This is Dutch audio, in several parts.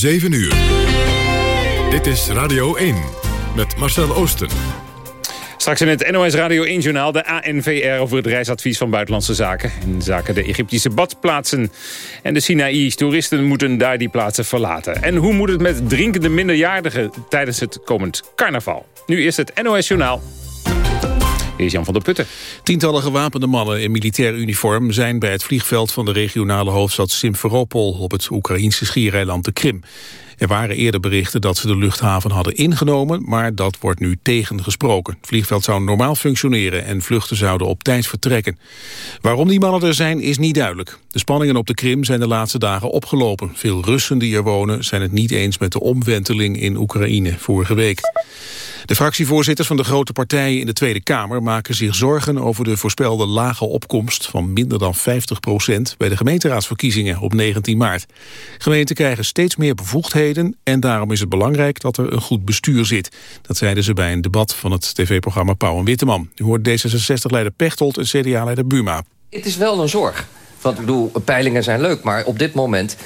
7 uur. Dit is Radio 1 met Marcel Oosten. Straks in het NOS Radio 1-journaal de ANVR over het reisadvies van Buitenlandse Zaken. In zaken de Egyptische badplaatsen en de Sinaï. Toeristen moeten daar die plaatsen verlaten. En hoe moet het met drinkende minderjarigen tijdens het komend carnaval? Nu is het NOS-journaal. Is Jan van der Putten. Tientallen gewapende mannen in militair uniform zijn bij het vliegveld van de regionale hoofdstad Simferopol op het Oekraïnse schiereiland de Krim. Er waren eerder berichten dat ze de luchthaven hadden ingenomen, maar dat wordt nu tegengesproken. Het vliegveld zou normaal functioneren en vluchten zouden op tijd vertrekken. Waarom die mannen er zijn is niet duidelijk. De spanningen op de Krim zijn de laatste dagen opgelopen. Veel Russen die er wonen zijn het niet eens met de omwenteling in Oekraïne vorige week. De fractievoorzitters van de grote partijen in de Tweede Kamer maken zich zorgen over de voorspelde lage opkomst van minder dan 50 procent bij de gemeenteraadsverkiezingen op 19 maart. Gemeenten krijgen steeds meer bevoegdheden en daarom is het belangrijk dat er een goed bestuur zit. Dat zeiden ze bij een debat van het tv-programma Pauw en Witteman. U hoort D66-leider Pechtold en CDA-leider Buma. Het is wel een zorg. Want ik bedoel, peilingen zijn leuk, maar op dit moment...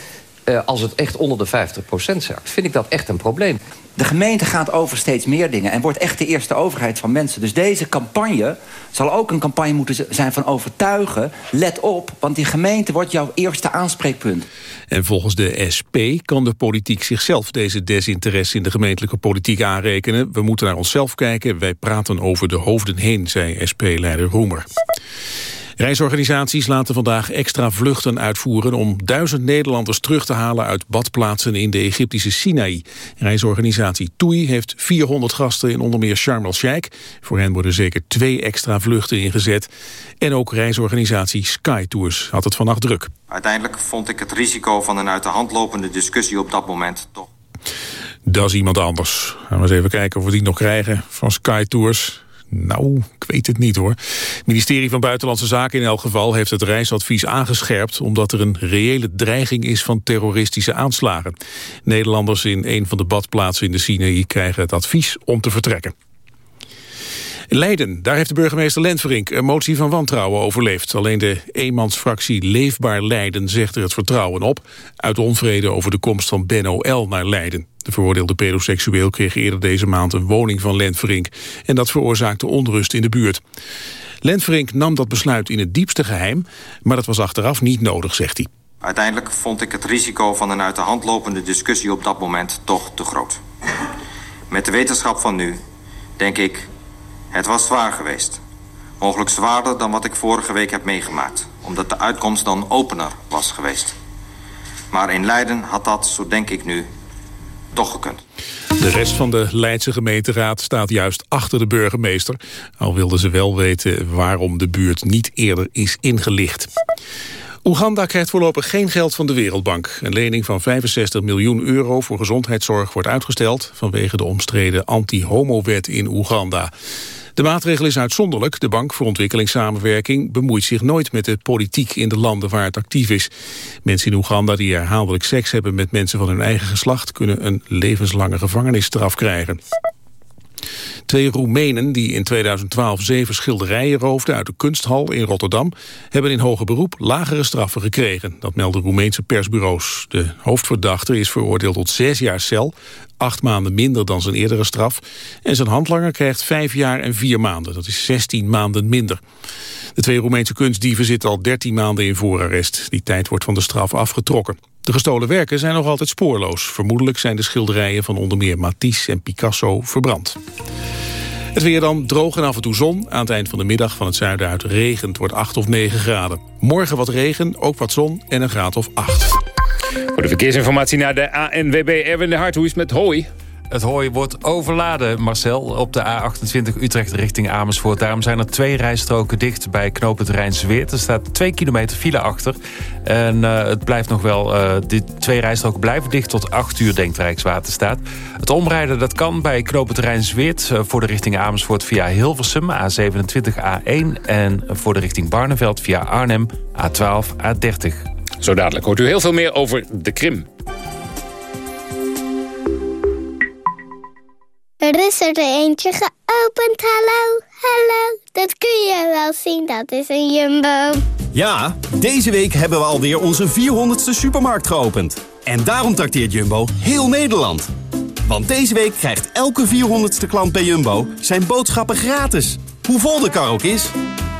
Uh, als het echt onder de 50% zakt, vind ik dat echt een probleem. De gemeente gaat over steeds meer dingen en wordt echt de eerste overheid van mensen. Dus deze campagne zal ook een campagne moeten zijn van overtuigen. Let op, want die gemeente wordt jouw eerste aanspreekpunt. En volgens de SP kan de politiek zichzelf deze desinteresse in de gemeentelijke politiek aanrekenen. We moeten naar onszelf kijken, wij praten over de hoofden heen, zei SP-leider Roemer. Reisorganisaties laten vandaag extra vluchten uitvoeren... om duizend Nederlanders terug te halen uit badplaatsen in de Egyptische Sinaï. Reisorganisatie TUI heeft 400 gasten in onder meer Sharm el-Sheikh. Voor hen worden zeker twee extra vluchten ingezet. En ook reisorganisatie Sky Tours had het vannacht druk. Uiteindelijk vond ik het risico van een uit de hand lopende discussie op dat moment toch... Dat is iemand anders. Gaan we eens even kijken of we die nog krijgen van Sky Tours. Nou, ik weet het niet hoor. Het ministerie van Buitenlandse Zaken in elk geval heeft het reisadvies aangescherpt... omdat er een reële dreiging is van terroristische aanslagen. Nederlanders in een van de badplaatsen in de Sinaï krijgen het advies om te vertrekken. Leiden, daar heeft de burgemeester Lentverink een motie van wantrouwen overleefd. Alleen de eenmansfractie Leefbaar Leiden zegt er het vertrouwen op... uit onvrede over de komst van Ben L. naar Leiden. De veroordeelde pedoseksueel kreeg eerder deze maand een woning van Lentverink. En dat veroorzaakte onrust in de buurt. Lentverink nam dat besluit in het diepste geheim... maar dat was achteraf niet nodig, zegt hij. Uiteindelijk vond ik het risico van een uit de hand lopende discussie op dat moment toch te groot. Met de wetenschap van nu denk ik het was zwaar geweest. Mogelijk zwaarder dan wat ik vorige week heb meegemaakt. Omdat de uitkomst dan opener was geweest. Maar in Leiden had dat, zo denk ik nu, toch gekund. De rest van de Leidse gemeenteraad staat juist achter de burgemeester. Al wilden ze wel weten waarom de buurt niet eerder is ingelicht. Oeganda krijgt voorlopig geen geld van de Wereldbank. Een lening van 65 miljoen euro voor gezondheidszorg wordt uitgesteld... vanwege de omstreden anti-homo-wet in Oeganda. De maatregel is uitzonderlijk. De Bank voor Ontwikkelingssamenwerking bemoeit zich nooit met de politiek in de landen waar het actief is. Mensen in Oeganda die herhaaldelijk seks hebben met mensen van hun eigen geslacht kunnen een levenslange gevangenisstraf krijgen. Twee Roemenen die in 2012 zeven schilderijen roofden uit de kunsthal in Rotterdam... hebben in hoger beroep lagere straffen gekregen. Dat melden Roemeense persbureaus. De hoofdverdachte is veroordeeld tot zes jaar cel, acht maanden minder dan zijn eerdere straf. En zijn handlanger krijgt vijf jaar en vier maanden. Dat is 16 maanden minder. De twee Roemeense kunstdieven zitten al 13 maanden in voorarrest. Die tijd wordt van de straf afgetrokken. De gestolen werken zijn nog altijd spoorloos. Vermoedelijk zijn de schilderijen van onder meer Matisse en Picasso verbrand. Het weer dan droog en af en toe zon. Aan het eind van de middag van het zuiden uit regent wordt 8 of 9 graden. Morgen wat regen, ook wat zon en een graad of 8. Voor de verkeersinformatie naar de ANWB Erwin de Hart. Hoe is het met hooi? Het hooi wordt overladen, Marcel, op de A28 Utrecht richting Amersfoort. Daarom zijn er twee rijstroken dicht bij knooppunt Rijnsweert. Er staat twee kilometer file achter. En uh, het blijft nog wel, uh, die twee rijstroken blijven dicht tot 8 uur, denkt Rijkswaterstaat. Het omrijden dat kan bij knooppunt Rijnsweert uh, voor de richting Amersfoort via Hilversum, A27, A1. En voor de richting Barneveld via Arnhem, A12, A30. Zo dadelijk hoort u heel veel meer over de Krim. Er is er eentje geopend, hallo, hallo. Dat kun je wel zien, dat is een jumbo. Ja, deze week hebben we alweer onze 400ste supermarkt geopend. En daarom trakteert Jumbo heel Nederland. Want deze week krijgt elke 400ste klant bij Jumbo zijn boodschappen gratis. Hoe vol de kar ook is.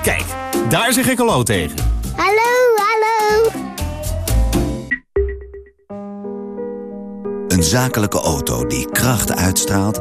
Kijk, daar zeg ik hallo tegen. Hallo, hallo. Een zakelijke auto die kracht uitstraalt,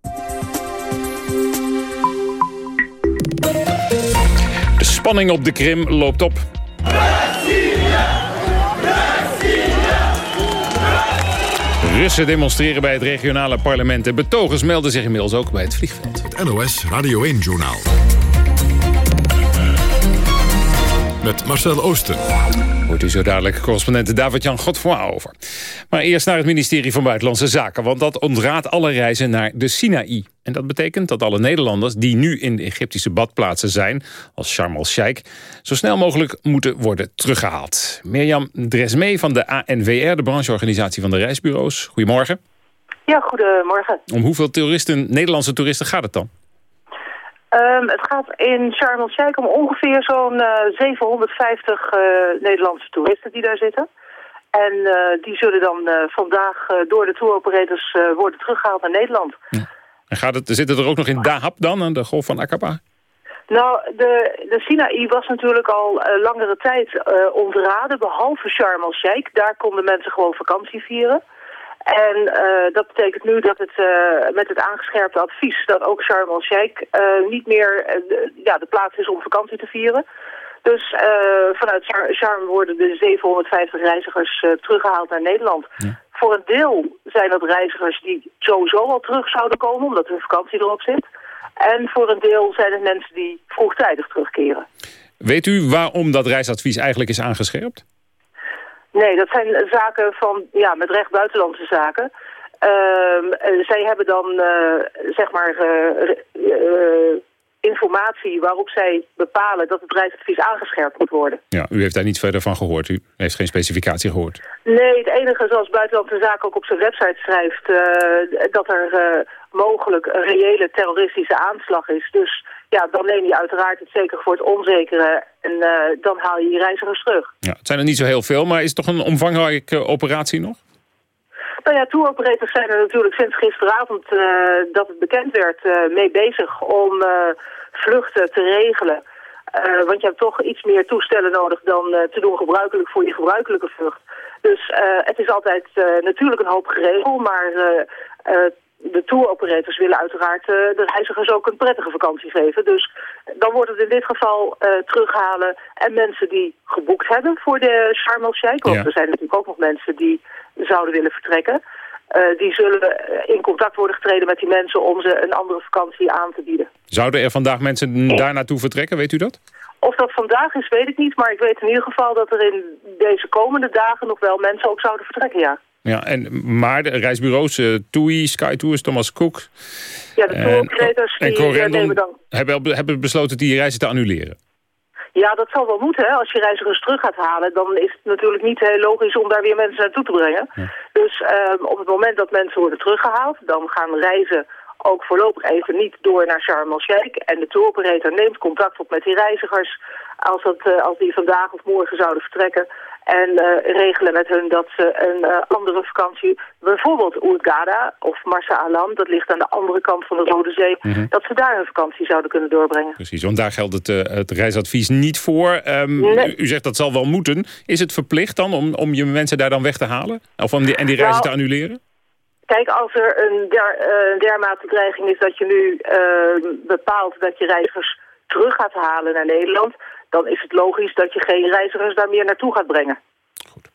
Spanning op de Krim loopt op. Russen demonstreren bij het regionale parlement. En betogers melden zich inmiddels ook bij het vliegveld. Het NOS Radio 1-journaal. Met Marcel Oosten. Hoort u zo dadelijk correspondent David-Jan Godfroy over. Maar eerst naar het ministerie van Buitenlandse Zaken... want dat ontraadt alle reizen naar de Sinaï. En dat betekent dat alle Nederlanders die nu in de Egyptische badplaatsen zijn... als Sharm el-Sheikh, zo snel mogelijk moeten worden teruggehaald. Mirjam Dresmee van de ANVR, de brancheorganisatie van de reisbureaus. Goedemorgen. Ja, goedemorgen. Om hoeveel toeristen, Nederlandse toeristen gaat het dan? Um, het gaat in Sharm el-Sheikh om ongeveer zo'n uh, 750 uh, Nederlandse toeristen die daar zitten. En uh, die zullen dan vandaag door de touroperators worden teruggehaald naar Nederland. Ja. En gaat het, zitten er ook nog in Dahab dan, aan de golf van Aqaba? Nou, de, de Sinaï was natuurlijk al langere tijd ontraden, behalve Sharm el-Sheikh. Daar konden mensen gewoon vakantie vieren. En uh, dat betekent nu dat het uh, met het aangescherpte advies dat ook Sharm el-Sheikh uh, niet meer de, ja, de plaats is om vakantie te vieren. Dus vanuit Sharm worden de 750 reizigers teruggehaald naar Nederland. Ja. Voor een deel zijn dat reizigers die sowieso al terug zouden komen omdat hun vakantie erop zit. En voor een deel zijn het mensen die vroegtijdig terugkeren. Weet u waarom dat reisadvies eigenlijk is aangescherpt? Nee, dat zijn zaken van, ja, met recht buitenlandse zaken. Uh, zij hebben dan, uh, zeg maar, uh, informatie waarop zij bepalen dat het reisadvies aangescherpt moet worden. Ja, u heeft daar niet verder van gehoord. U heeft geen specificatie gehoord. Nee, het enige zoals Buitenlandse Zaken ook op zijn website schrijft... dat er mogelijk een reële terroristische aanslag is. Dus ja, dan neem je uiteraard het zeker voor het onzekere en uh, dan haal je je reizigers terug. Ja, het zijn er niet zo heel veel, maar is het toch een omvangrijke operatie nog? Nou ja, touroperators zijn er natuurlijk sinds gisteravond uh, dat het bekend werd uh, mee bezig om vluchten te regelen. want je hebt toch iets meer toestellen nodig dan te doen gebruikelijk voor je gebruikelijke vlucht. Dus het is altijd natuurlijk een hoop geregeld, maar de touroperators willen uiteraard uh, de reizigers ook een prettige vakantie geven. Dus dan wordt het in dit geval uh, terughalen en mensen die geboekt hebben voor de Sharm el-Sheikh. Want ja. er zijn natuurlijk ook nog mensen die zouden willen vertrekken. Uh, die zullen in contact worden getreden met die mensen om ze een andere vakantie aan te bieden. Zouden er vandaag mensen daar naartoe vertrekken, weet u dat? Of dat vandaag is, weet ik niet. Maar ik weet in ieder geval dat er in deze komende dagen nog wel mensen ook zouden vertrekken, ja. Ja, en, maar de reisbureaus, uh, TUI, Sky Tours, Thomas Cook... Ja, de touroperators die Corendon nemen dan... Hebben, hebben besloten die reizen te annuleren. Ja, dat zal wel moeten. Hè. Als je reizigers terug gaat halen, dan is het natuurlijk niet heel logisch om daar weer mensen naartoe te brengen. Ja. Dus um, op het moment dat mensen worden teruggehaald, dan gaan reizen ook voorlopig even niet door naar Sharm el-Sheikh. En de touroperator neemt contact op met die reizigers als, dat, uh, als die vandaag of morgen zouden vertrekken. En uh, regelen met hun dat ze een uh, andere vakantie, bijvoorbeeld Oergada of Marsa Alam, dat ligt aan de andere kant van de Rode Zee, mm -hmm. dat ze daar hun vakantie zouden kunnen doorbrengen. Precies, want daar geldt het, uh, het reisadvies niet voor. Um, nee. u, u, zegt dat zal wel moeten. Is het verplicht dan om, om je mensen daar dan weg te halen? Of om die, en die reizen nou, te annuleren? Kijk, als er een der, dermate dreiging is dat je nu bepaalt dat je reizigers terug gaat halen naar Nederland... dan is het logisch dat je geen reizigers daar meer naartoe gaat brengen. Goed.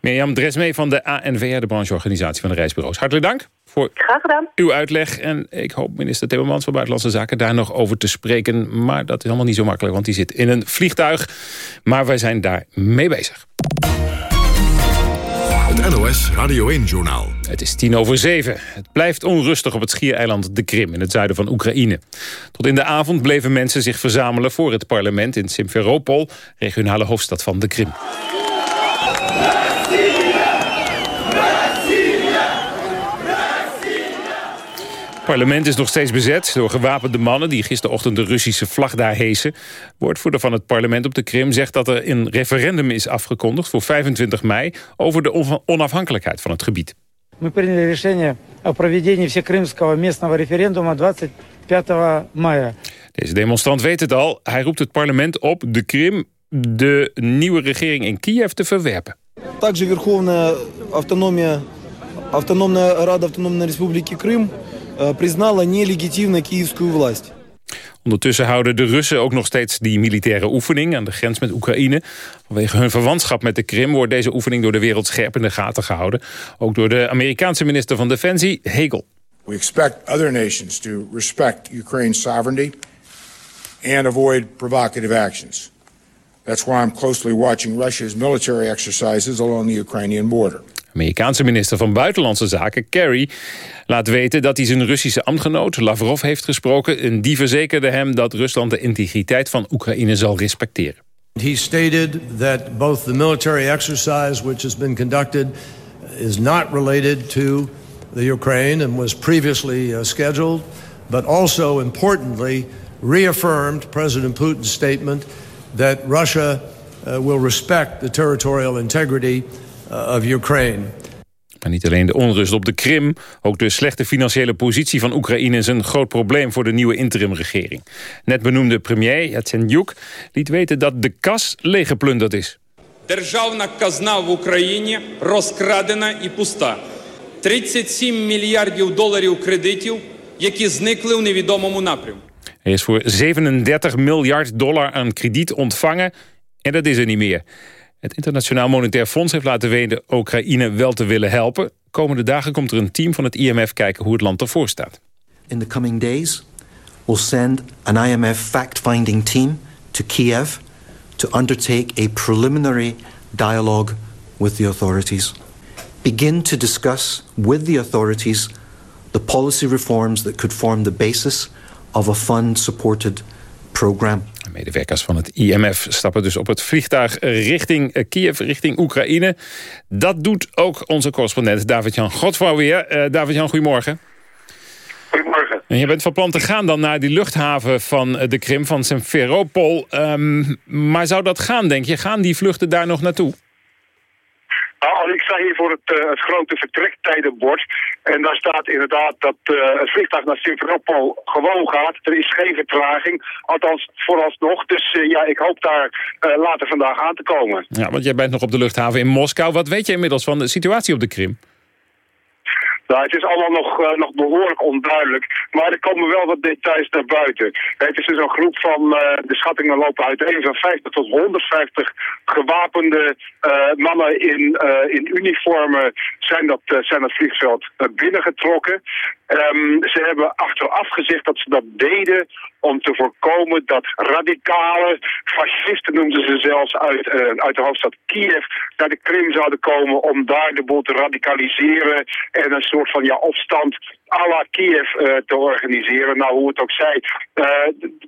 Mirjam Dresmee van de ANVR, de brancheorganisatie van de reisbureaus. Hartelijk dank voor Graag gedaan. uw uitleg. En ik hoop minister Timmermans van Buitenlandse Zaken daar nog over te spreken. Maar dat is helemaal niet zo makkelijk, want die zit in een vliegtuig. Maar wij zijn daar mee bezig. Het NOS Radio 1-journaal. Het is tien over zeven. Het blijft onrustig op het schiereiland de Krim in het zuiden van Oekraïne. Tot in de avond bleven mensen zich verzamelen voor het parlement in Simferopol, regionale hoofdstad van de Krim. parlement is nog steeds bezet door gewapende mannen... die gisterochtend de Russische vlag daar heesen. Woordvoerder van het parlement op de Krim zegt dat er een referendum is afgekondigd... voor 25 mei over de onafhankelijkheid van het gebied. Мы приняли решение о проведении всекрымского местного референдума 25 мая. Deze demonstrant weet het al. Hij roept het parlement op de Krim de nieuwe regering in Kiev te verwerpen. Также Верховная автономия, автономная Рада Автономной Республики Крым э, признала нелегитимно киевскую власть. Ondertussen houden de Russen ook nog steeds die militaire oefening aan de grens met Oekraïne. Vanwege hun verwantschap met de Krim wordt deze oefening door de wereld scherp in de gaten gehouden. Ook door de Amerikaanse minister van Defensie, Hegel. We expect other nations to respect Ukraine's sovereignty and avoid provocative actions. That's why I'm closely watching Russia's military exercises along the Ukrainian border. Amerikaanse minister van Buitenlandse Zaken, Kerry, laat weten dat hij zijn Russische ambtgenoot Lavrov heeft gesproken. En die verzekerde hem dat Rusland de integriteit van Oekraïne zal respecteren. He stated that both the military exercise which has been conducted is not related to the Ukraine and was previously uh, scheduled, but also importantly reaffirmed President Putin's statement that Russia uh, will respect the territorial integrity uh, of Ukraine. Maar niet alleen de onrust op de Krim, ook de slechte financiële positie van Oekraïne is een groot probleem voor de nieuwe interimregering. Net benoemde premier Yatsenyuk liet weten dat de kas leeggeplunderd is. Державна казна в Україні розкрадена і пуста. 37 мільярдів доларів кредитів, які зникли у невідомому напрямку. Er is voor 37 miljard dollar aan krediet ontvangen en dat is er niet meer. Het Internationaal Monetair Fonds heeft laten weten Oekraïne wel te willen helpen. Komende dagen komt er een team van het IMF kijken hoe het land ervoor staat. In the coming days, we'll send an IMF fact-finding team to Kiev to undertake a preliminary dialogue with the authorities. Begin to discuss with the authorities the policy reforms that could form the basis of a fund-supported program. Medewerkers van het IMF stappen dus op het vliegtuig richting Kiev, richting Oekraïne. Dat doet ook onze correspondent David-Jan Godvrouw weer. Uh, David-Jan, goedemorgen. Goedemorgen. En je bent van plan te gaan dan naar die luchthaven van de Krim, van Simferopol. Um, maar zou dat gaan, denk je? Gaan die vluchten daar nog naartoe? Nou, ik sta hier voor het, uh, het grote vertrektijdenbord. En daar staat inderdaad dat uh, het vliegtuig naar Simferopol gewoon gaat. Er is geen vertraging, althans vooralsnog. Dus uh, ja, ik hoop daar later vandaag aan te komen. Ja, want jij bent nog op de luchthaven in Moskou. Wat weet je inmiddels van de situatie op de Krim? Nou, het is allemaal nog, uh, nog behoorlijk onduidelijk. Maar er komen wel wat details naar buiten. Het is dus een groep van, uh, de schattingen lopen uiteen, van 50 tot 150 gewapende uh, mannen in, in uniformen zijn dat, zijn dat vliegveld binnengetrokken. Um, ze hebben achteraf gezegd dat ze dat deden om te voorkomen dat radicale fascisten, noemden ze zelfs, uit, uh, uit de hoofdstad Kiev naar de Krim zouden komen om daar de boel te radicaliseren en een soort van ja, opstand à la Kiev uh, te organiseren. Nou, hoe het ook zij. Uh,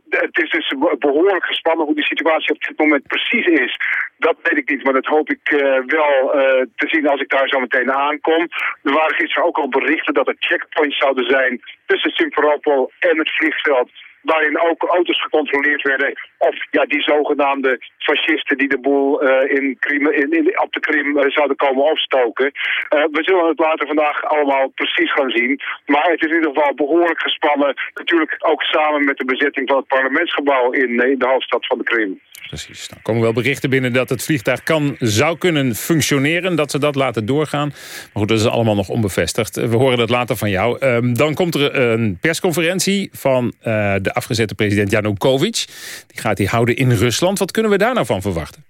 het is dus behoorlijk gespannen hoe die situatie op dit moment precies is. Dat weet ik niet, maar dat hoop ik wel te zien als ik daar zo meteen aankom. Er waren gisteren ook al berichten dat er checkpoints zouden zijn tussen Simferopol en het vliegveld waarin ook auto's gecontroleerd werden of ja, die zogenaamde fascisten die de boel uh, in Krim, in, in, op de Krim uh, zouden komen opstoken. Uh, we zullen het later vandaag allemaal precies gaan zien. Maar het is in ieder geval behoorlijk gespannen. Natuurlijk ook samen met de bezetting van het parlementsgebouw in, in de hoofdstad van de Krim. Precies. Nou komen wel berichten binnen dat het vliegtuig kan, zou kunnen functioneren. Dat ze dat laten doorgaan. Maar goed, dat is allemaal nog onbevestigd. We horen dat later van jou. Um, dan komt er een persconferentie van uh, de afgezette president Janukovic. Die gaat hij houden in Rusland. Wat kunnen we daar nou van verwachten?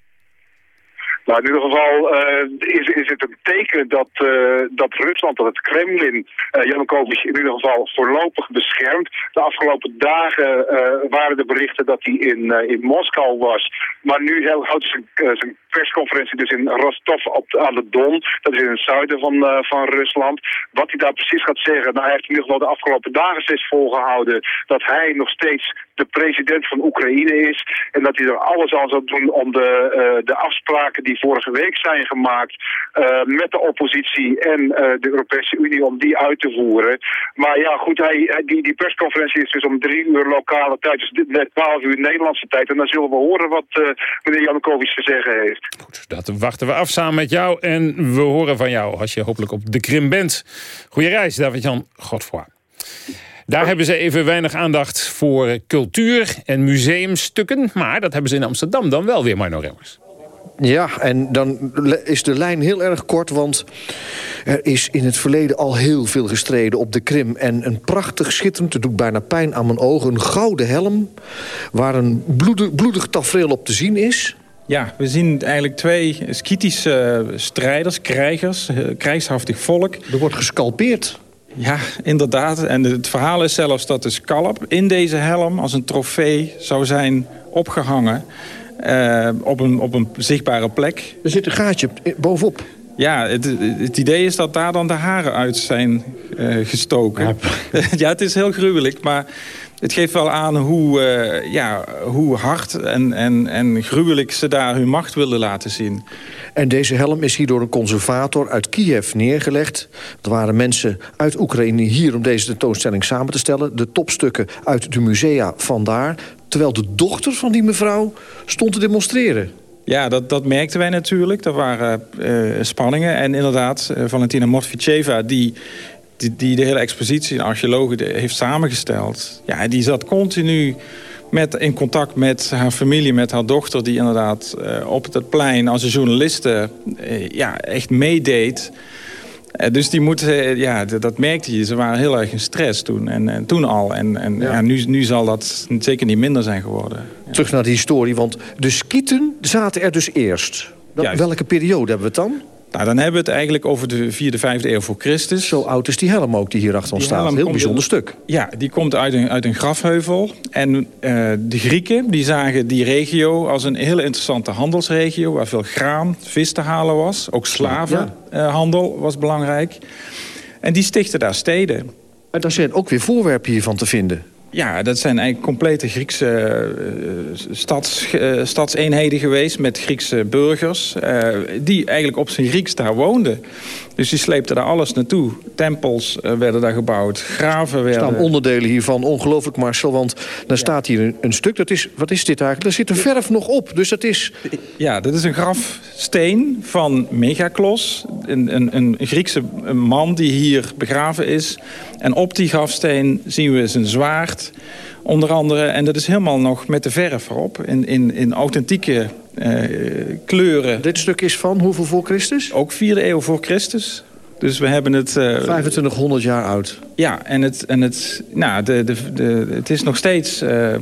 Nou, in ieder geval uh, is, is het een teken dat, uh, dat Rusland, dat het Kremlin, uh, Janukovic in ieder geval voorlopig beschermt. De afgelopen dagen waren de berichten dat hij in, in Moskou was. Maar nu houdt zijn, zijn persconferentie dus in Rostov op, aan de Don. Dat is in het zuiden van, van Rusland. Wat hij daar precies gaat zeggen, nou, hij heeft in ieder geval de afgelopen dagen steeds volgehouden dat hij nog steeds de president van Oekraïne is. En dat hij er alles aan zal doen om de, uh, de afspraken die vorige week zijn gemaakt uh, met de oppositie en de Europese Unie om die uit te voeren. Maar ja, goed, hij, die, die persconferentie is dus om drie uur lokale tijd, dus net twaalf uur Nederlandse tijd. En dan zullen we horen wat meneer Janukovic te zeggen heeft. Goed, dat wachten we af samen met jou en we horen van jou als je hopelijk op de Krim bent. Goeie reis, David-Jan Godfroy. Daar hebben ze even weinig aandacht voor cultuur en museumstukken. Maar dat hebben ze in Amsterdam dan wel weer, Marno Remmers. Ja, en dan is de lijn heel erg kort, want er is in het verleden al heel veel gestreden op de Krim. En een prachtig, schitterend, het doet bijna pijn aan mijn ogen, een gouden helm... waar een bloedig, bloedig tafereel op te zien is. Ja, we zien eigenlijk twee skitische strijders, krijgers, eh, krijgshaftig volk. Er wordt gescalpeerd. Ja, inderdaad. En het verhaal is zelfs dat de scalp in deze helm als een trofee zou zijn opgehangen. Uh, op, een, op een zichtbare plek. Er zit een gaatje bovenop. Ja, het, het idee is dat daar dan de haren uit zijn uh, gestoken. Ja. ja, het is heel gruwelijk, maar het geeft wel aan hoe, uh, ja, hoe hard en, en, en gruwelijk ze daar hun macht willen laten zien. En deze helm is hier door een conservator uit Kiev neergelegd. Er waren mensen uit Oekraïne hier om deze tentoonstelling samen te stellen. De topstukken uit de musea vandaar. Terwijl de dochter van die mevrouw stond te demonstreren. Ja, dat, dat merkten wij natuurlijk. Er waren uh, spanningen. En inderdaad, uh, Valentina Motvicheva... Die, die, die de hele expositie, een archeoloog, heeft samengesteld... Ja, die zat continu met, in contact met haar familie, met haar dochter... die inderdaad uh, op het plein als een journaliste uh, ja, echt meedeed... Uh, dus die moeten, ja, dat merkte je. Ze waren heel erg in stress toen, en, en toen al. En, en ja. ja. nu, nu zal dat zeker niet minder zijn geworden. Ja. Terug naar de historie, want de skieten zaten er dus eerst. Welke periode hebben we het dan? Nou, dan hebben we het eigenlijk over de 4e, 5e eeuw voor Christus. Zo oud is die helm ook die hier achter ons staat. Heel bijzonder stuk. Ja, die komt uit een, uit een grafheuvel. En uh, de Grieken die zagen die regio als een hele interessante handelsregio... waar veel graan, vis te halen was. Ook slavenhandel ja. was belangrijk. En die stichten daar steden. En daar zijn ook weer voorwerpen hiervan te vinden. Ja, dat zijn eigenlijk complete Griekse uh, stads, uh, stadseenheden geweest... met Griekse burgers, uh, die eigenlijk op zijn Grieks daar woonden. Dus die sleepten daar alles naartoe. Tempels werden daar gebouwd, graven werden... Er staan onderdelen hiervan, ongelooflijk Marcel, want ja. staat hier een, een, stuk. Dat is, wat is dit eigenlijk? Daar zit een verf nog op, dus dat is... Ja, dat is een grafsteen van Megaklos, een, een, een Griekse man die hier begraven is... En op die grafsteen zien we zijn zwaard, onder andere. En dat is helemaal nog met de verf erop, in, in, in authentieke uh, kleuren. Dit stuk is van hoeveel voor Christus? Ook 4e eeuw voor Christus. Dus we hebben het... Uh, 2500 jaar oud. Ja, en het, en het, nou, de, de, de, het is nog steeds... Uh,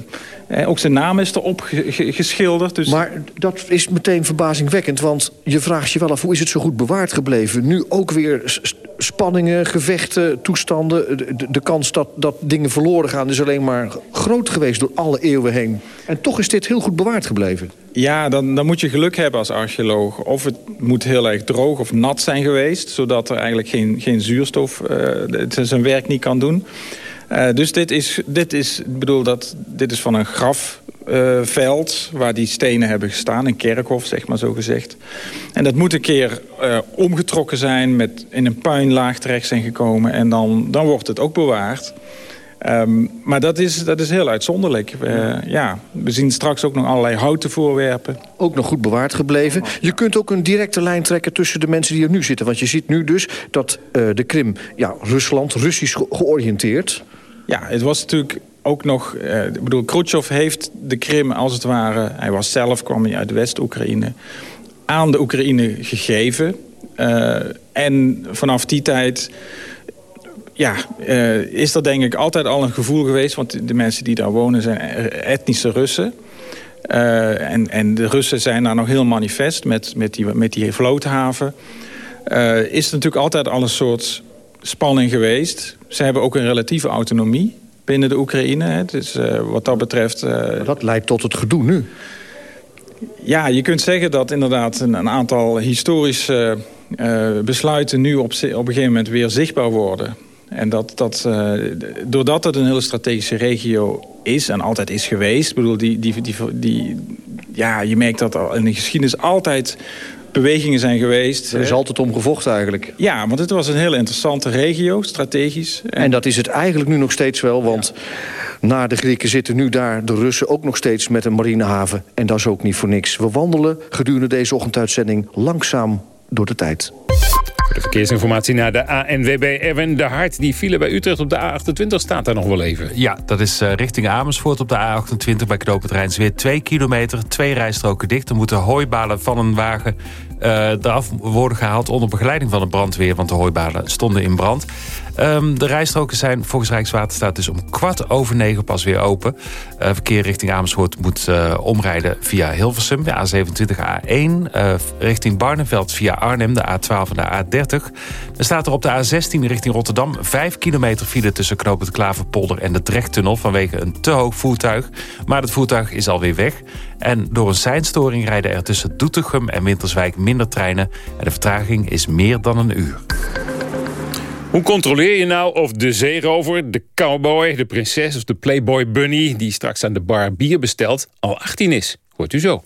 ook zijn naam is erop geschilderd. Dus... Maar dat is meteen verbazingwekkend. Want je vraagt je wel af, hoe is het zo goed bewaard gebleven? Nu ook weer spanningen, gevechten, toestanden. De, de, kans dat, dat dingen verloren gaan is alleen maar groot geweest door alle eeuwen heen. En toch is dit heel goed bewaard gebleven. Ja, dan, dan moet je geluk hebben als archeoloog. Of het moet heel erg droog of nat zijn geweest... zodat er eigenlijk geen, geen zuurstof uh, zijn werk niet kan doen. Uh, dus dit is, dit is, ik bedoel dat, dit is van een grafveld uh, waar die stenen hebben gestaan. Een kerkhof, zeg maar zo gezegd. En dat moet een keer uh, omgetrokken zijn, met in een puinlaag terecht zijn gekomen. En dan, dan wordt het ook bewaard. Um, maar dat is, dat is heel uitzonderlijk. Ja, we zien straks ook nog allerlei houten voorwerpen. Ook nog goed bewaard gebleven. Je kunt ook een directe lijn trekken tussen de mensen die er nu zitten. Want je ziet nu dus dat de Krim, ja, Rusland, Russisch ge georiënteerd... Ja, het was natuurlijk ook nog... Uh, ik bedoel, Khrushchev heeft de Krim als het ware... hij was zelf, kwam hij uit West-Oekraïne... aan de Oekraïne gegeven. Uh, en vanaf die tijd... Ja, uh, is er denk ik altijd al een gevoel geweest... want de mensen die daar wonen zijn etnische Russen... En, en de Russen zijn daar nog heel manifest met, met, die, met die vloothaven. Is er natuurlijk altijd al een soort spanning geweest. Ze hebben ook een relatieve autonomie binnen de Oekraïne. Hè. Dus uh, wat dat betreft... dat leidt tot het gedoe nu. Ja, je kunt zeggen dat inderdaad een, een aantal historische besluiten... nu op, op een gegeven moment weer zichtbaar worden. En dat, dat, doordat het een hele strategische regio is en altijd is geweest... bedoel, die, die, die, die, ja, je merkt dat er in de geschiedenis altijd bewegingen zijn geweest. Er is altijd om gevochten eigenlijk. Ja, want het was een hele interessante regio, strategisch. En, dat is het eigenlijk nu nog steeds wel, want... Ja. Na de Grieken zitten nu daar de Russen ook nog steeds met een marinehaven. En dat is ook niet voor niks. We wandelen gedurende deze ochtenduitzending langzaam door de tijd. De verkeersinformatie naar de ANWB. Erwin de Hart, die file bij Utrecht op de A28 staat daar nog wel even. Ja, dat is uh, richting Amersfoort op de A28 bij Knoop het weer 2 kilometer, twee rijstroken dicht. Er moeten hooibalen van een wagen eraf worden gehaald onder begeleiding van de brandweer... want de hooibalen stonden in brand. Um, de rijstroken zijn volgens Rijkswaterstaat dus om kwart over negen pas weer open. Uh, verkeer richting Amersfoort moet uh, omrijden via Hilversum, de A27 A1. Uh, richting Barneveld via Arnhem, de A12 en de A30. Er staat er op de A16 richting Rotterdam 5 kilometer file tussen Knoop het Klaverpolder en de Drechttunnel vanwege een te hoog voertuig. Maar het voertuig is alweer weg. En door een seinstoring rijden er tussen Doetinchem en Winterswijk minder treinen. En de vertraging is meer dan een uur. Hoe controleer je nou of de zeerover, de cowboy, de prinses of de playboy bunny... die straks aan de bar bier bestelt, al 18 is? Hoort u zo.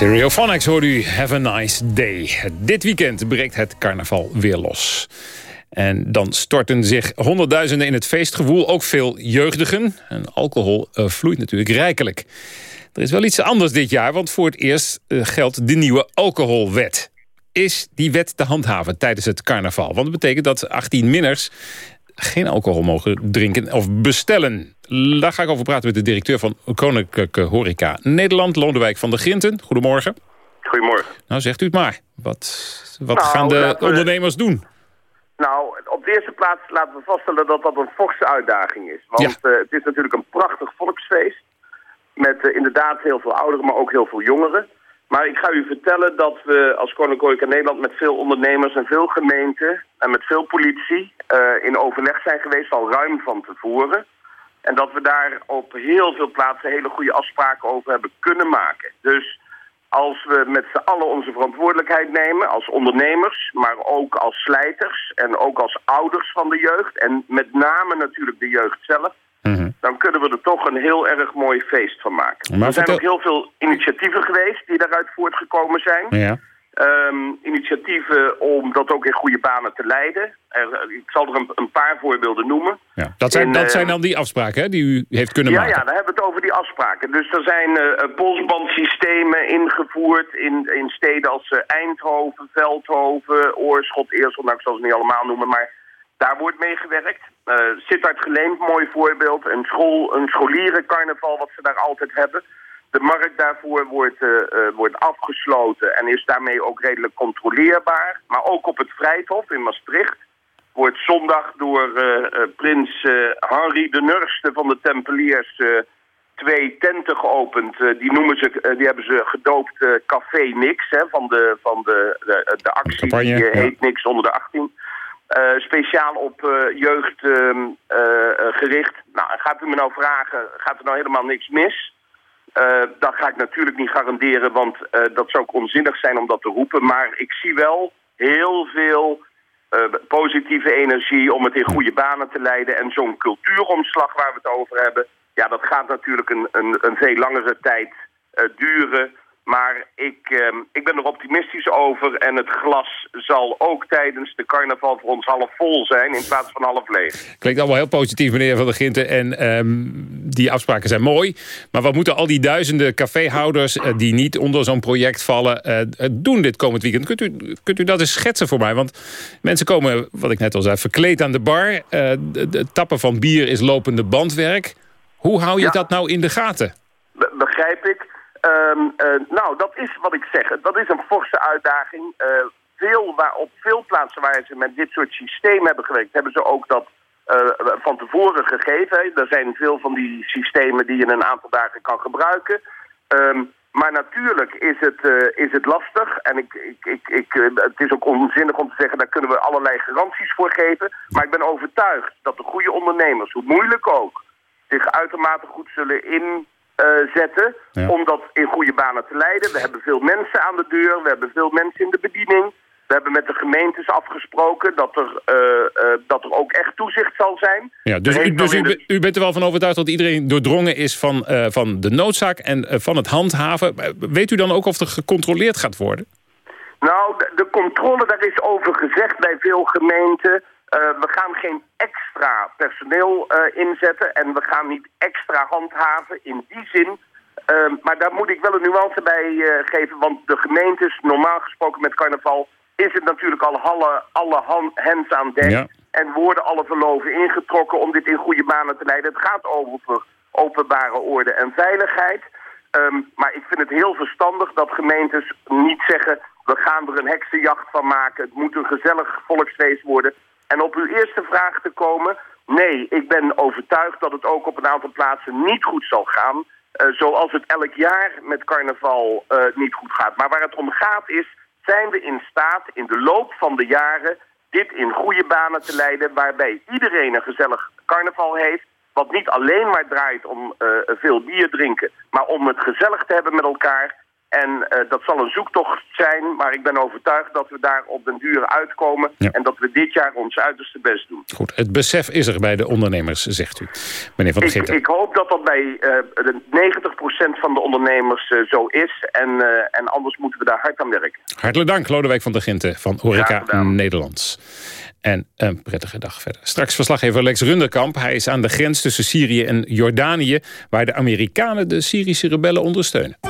Stereophonics hoort u Have a Nice Day. Dit weekend breekt het carnaval weer los. En dan storten zich honderdduizenden in het feestgevoel. Ook veel jeugdigen. En alcohol uh, vloeit natuurlijk rijkelijk. Er is wel iets anders dit jaar, want voor het eerst uh, geldt de nieuwe alcoholwet. Is die wet te handhaven tijdens het carnaval? Want dat betekent dat 18 minners geen alcohol mogen drinken of bestellen. Daar ga ik over praten met de directeur van Koninklijke Horeca Nederland, Lodewijk van der Grinten. Goedemorgen. Goedemorgen. Nou, zegt u het maar. Wat, wat Nou, gaan de we- ondernemers doen? Nou, op de eerste plaats laten we vaststellen dat dat een forse uitdaging is. Want eh, het is natuurlijk een prachtig volksfeest. Met eh, inderdaad heel veel ouderen, maar ook heel veel jongeren. Maar ik ga u vertellen dat we als Koninklijke Nederland met veel ondernemers en veel gemeenten en met veel politie eh, in overleg zijn geweest al ruim van tevoren. En dat we daar op heel veel plaatsen hele goede afspraken over hebben kunnen maken. Dus als we met z'n allen onze verantwoordelijkheid nemen als ondernemers, maar ook als slijters en ook als ouders van de jeugd en met name natuurlijk de jeugd zelf, dan kunnen we er toch een heel erg mooi feest van maken. Maar er zijn vertel- ook heel veel initiatieven geweest die daaruit voortgekomen zijn. Ja. Ehm, initiatieven om dat ook in goede banen te leiden. Er- ik zal er een, een paar voorbeelden noemen. Ja. Dat, zijn, dat eh, zijn dan die afspraken hè, die u heeft kunnen ja, maken. ja, daar hebben we het over die afspraken. Dus er zijn eh, eh, polsbandsystemen ingevoerd in, in steden als eh, Eindhoven, Veldhoven, Oorschot, Eersel. Nou, ik zal ze niet allemaal noemen, maar daar wordt mee gewerkt. Eh Sittard Geleend, mooi voorbeeld. Een, school, een scholierencarnaval wat ze daar altijd hebben. De markt daarvoor wordt, eh, eh, wordt afgesloten en is daarmee ook redelijk controleerbaar. Maar ook op het Vrijthof in Maastricht wordt zondag door eh, prins Henri de Nurste van de Tempeliers twee tenten geopend. Die, noemen ze, die hebben ze gedoopt Café Nix, hè, van, de, van de, de, de actie campagne, die eh, ja. heet Nix onder de 18. Eh, speciaal op jeugd ehm, eh, eh, gericht. Nou, gaat u me nou vragen, gaat er nou helemaal niks mis? Eh, dat ga ik natuurlijk niet garanderen, want eh, dat zou ook onzinnig zijn om dat te roepen. Maar ik zie wel heel veel eh, positieve energie om het in goede banen te leiden. En zo'n cultuuromslag waar we het over hebben, ja, dat gaat natuurlijk een, een, een veel langere tijd duren. Maar ik, ehm, ik ben er optimistisch over en het glas zal ook tijdens de carnaval voor ons half vol zijn in plaats van half leeg. Klinkt allemaal heel positief, meneer Van der Ginten. En ehm, die afspraken zijn mooi. Maar wat moeten al die duizenden caféhouders... eh, die niet onder zo'n project vallen, eh, eh, doen dit komend weekend? Kunt u, kunt u dat eens schetsen voor mij? Want mensen komen, wat ik net al zei, verkleed aan de bar. De, de tappen van bier is lopende bandwerk. Hoe hou je Ja. dat nou in de gaten? Be- begrijp ik. Ehm, eh, nou, dat is wat ik zeg. Dat is een forse uitdaging. Eh, veel waar, op veel plaatsen waar ze met dit soort systemen hebben gewerkt... hebben ze ook dat eh, van tevoren gegeven. Er zijn veel van die systemen die je in een aantal dagen kan gebruiken. Ehm, maar natuurlijk is het, is het lastig. En ik, ik, ik, ik, het is ook onzinnig om te zeggen... daar kunnen we allerlei garanties voor geven. Maar ik ben overtuigd dat de goede ondernemers, hoe moeilijk ook... zich uitermate goed zullen inzetten om dat in goede banen te leiden. We hebben veel mensen aan de deur, we hebben veel mensen in de bediening. We hebben met de gemeentes afgesproken dat er, eh, eh, dat er ook echt toezicht zal zijn. Ja, dus u, dus u, de- bent er wel van overtuigd dat iedereen doordrongen is van, eh, van de noodzaak en eh, van het handhaven. Eh, Weet u dan ook of er gecontroleerd gaat worden? Nou, de, de controle, daar is over gezegd bij veel gemeenten. Eh, we gaan geen extra personeel eh, inzetten en we gaan niet extra handhaven in die zin. Ehm, maar daar moet ik wel een nuance bij eh, geven, want de gemeentes, normaal gesproken met carnaval, is het natuurlijk al alle, alle han- hands aan dek. Ja. En worden alle verloven ingetrokken om dit in goede banen te leiden. Het gaat over openbare orde en veiligheid. Ehm, maar ik vind het heel verstandig dat gemeentes niet zeggen... we gaan er een heksenjacht van maken. Het moet een gezellig volksfeest worden. En op uw eerste vraag te komen... nee, ik ben overtuigd dat het ook op een aantal plaatsen niet goed zal gaan... eh, zoals het elk jaar met carnaval eh, niet goed gaat. Maar waar het om gaat is... zijn we in staat in de loop van de jaren dit in goede banen te leiden... waarbij iedereen een gezellig carnaval heeft... wat niet alleen maar draait om eh, veel bier drinken... maar om het gezellig te hebben met elkaar... En eh, dat zal een zoektocht zijn, maar ik ben overtuigd dat we daar op den duur uitkomen. En dat we dit jaar ons uiterste best doen. Goed, het besef is er bij de ondernemers, zegt u. Meneer Van der Ik, Gitten. ik hoop dat dat bij eh, de 90% van de ondernemers eh, zo is. En, en anders moeten we daar hard aan werken. Hartelijk dank, Lodewijk van der Ginten van Horeca. Nederlands. En een prettige dag verder. Straks verslaggever Lex Runderkamp. Hij is aan de grens tussen Syrië en Jordanië... waar de Amerikanen de Syrische rebellen ondersteunen.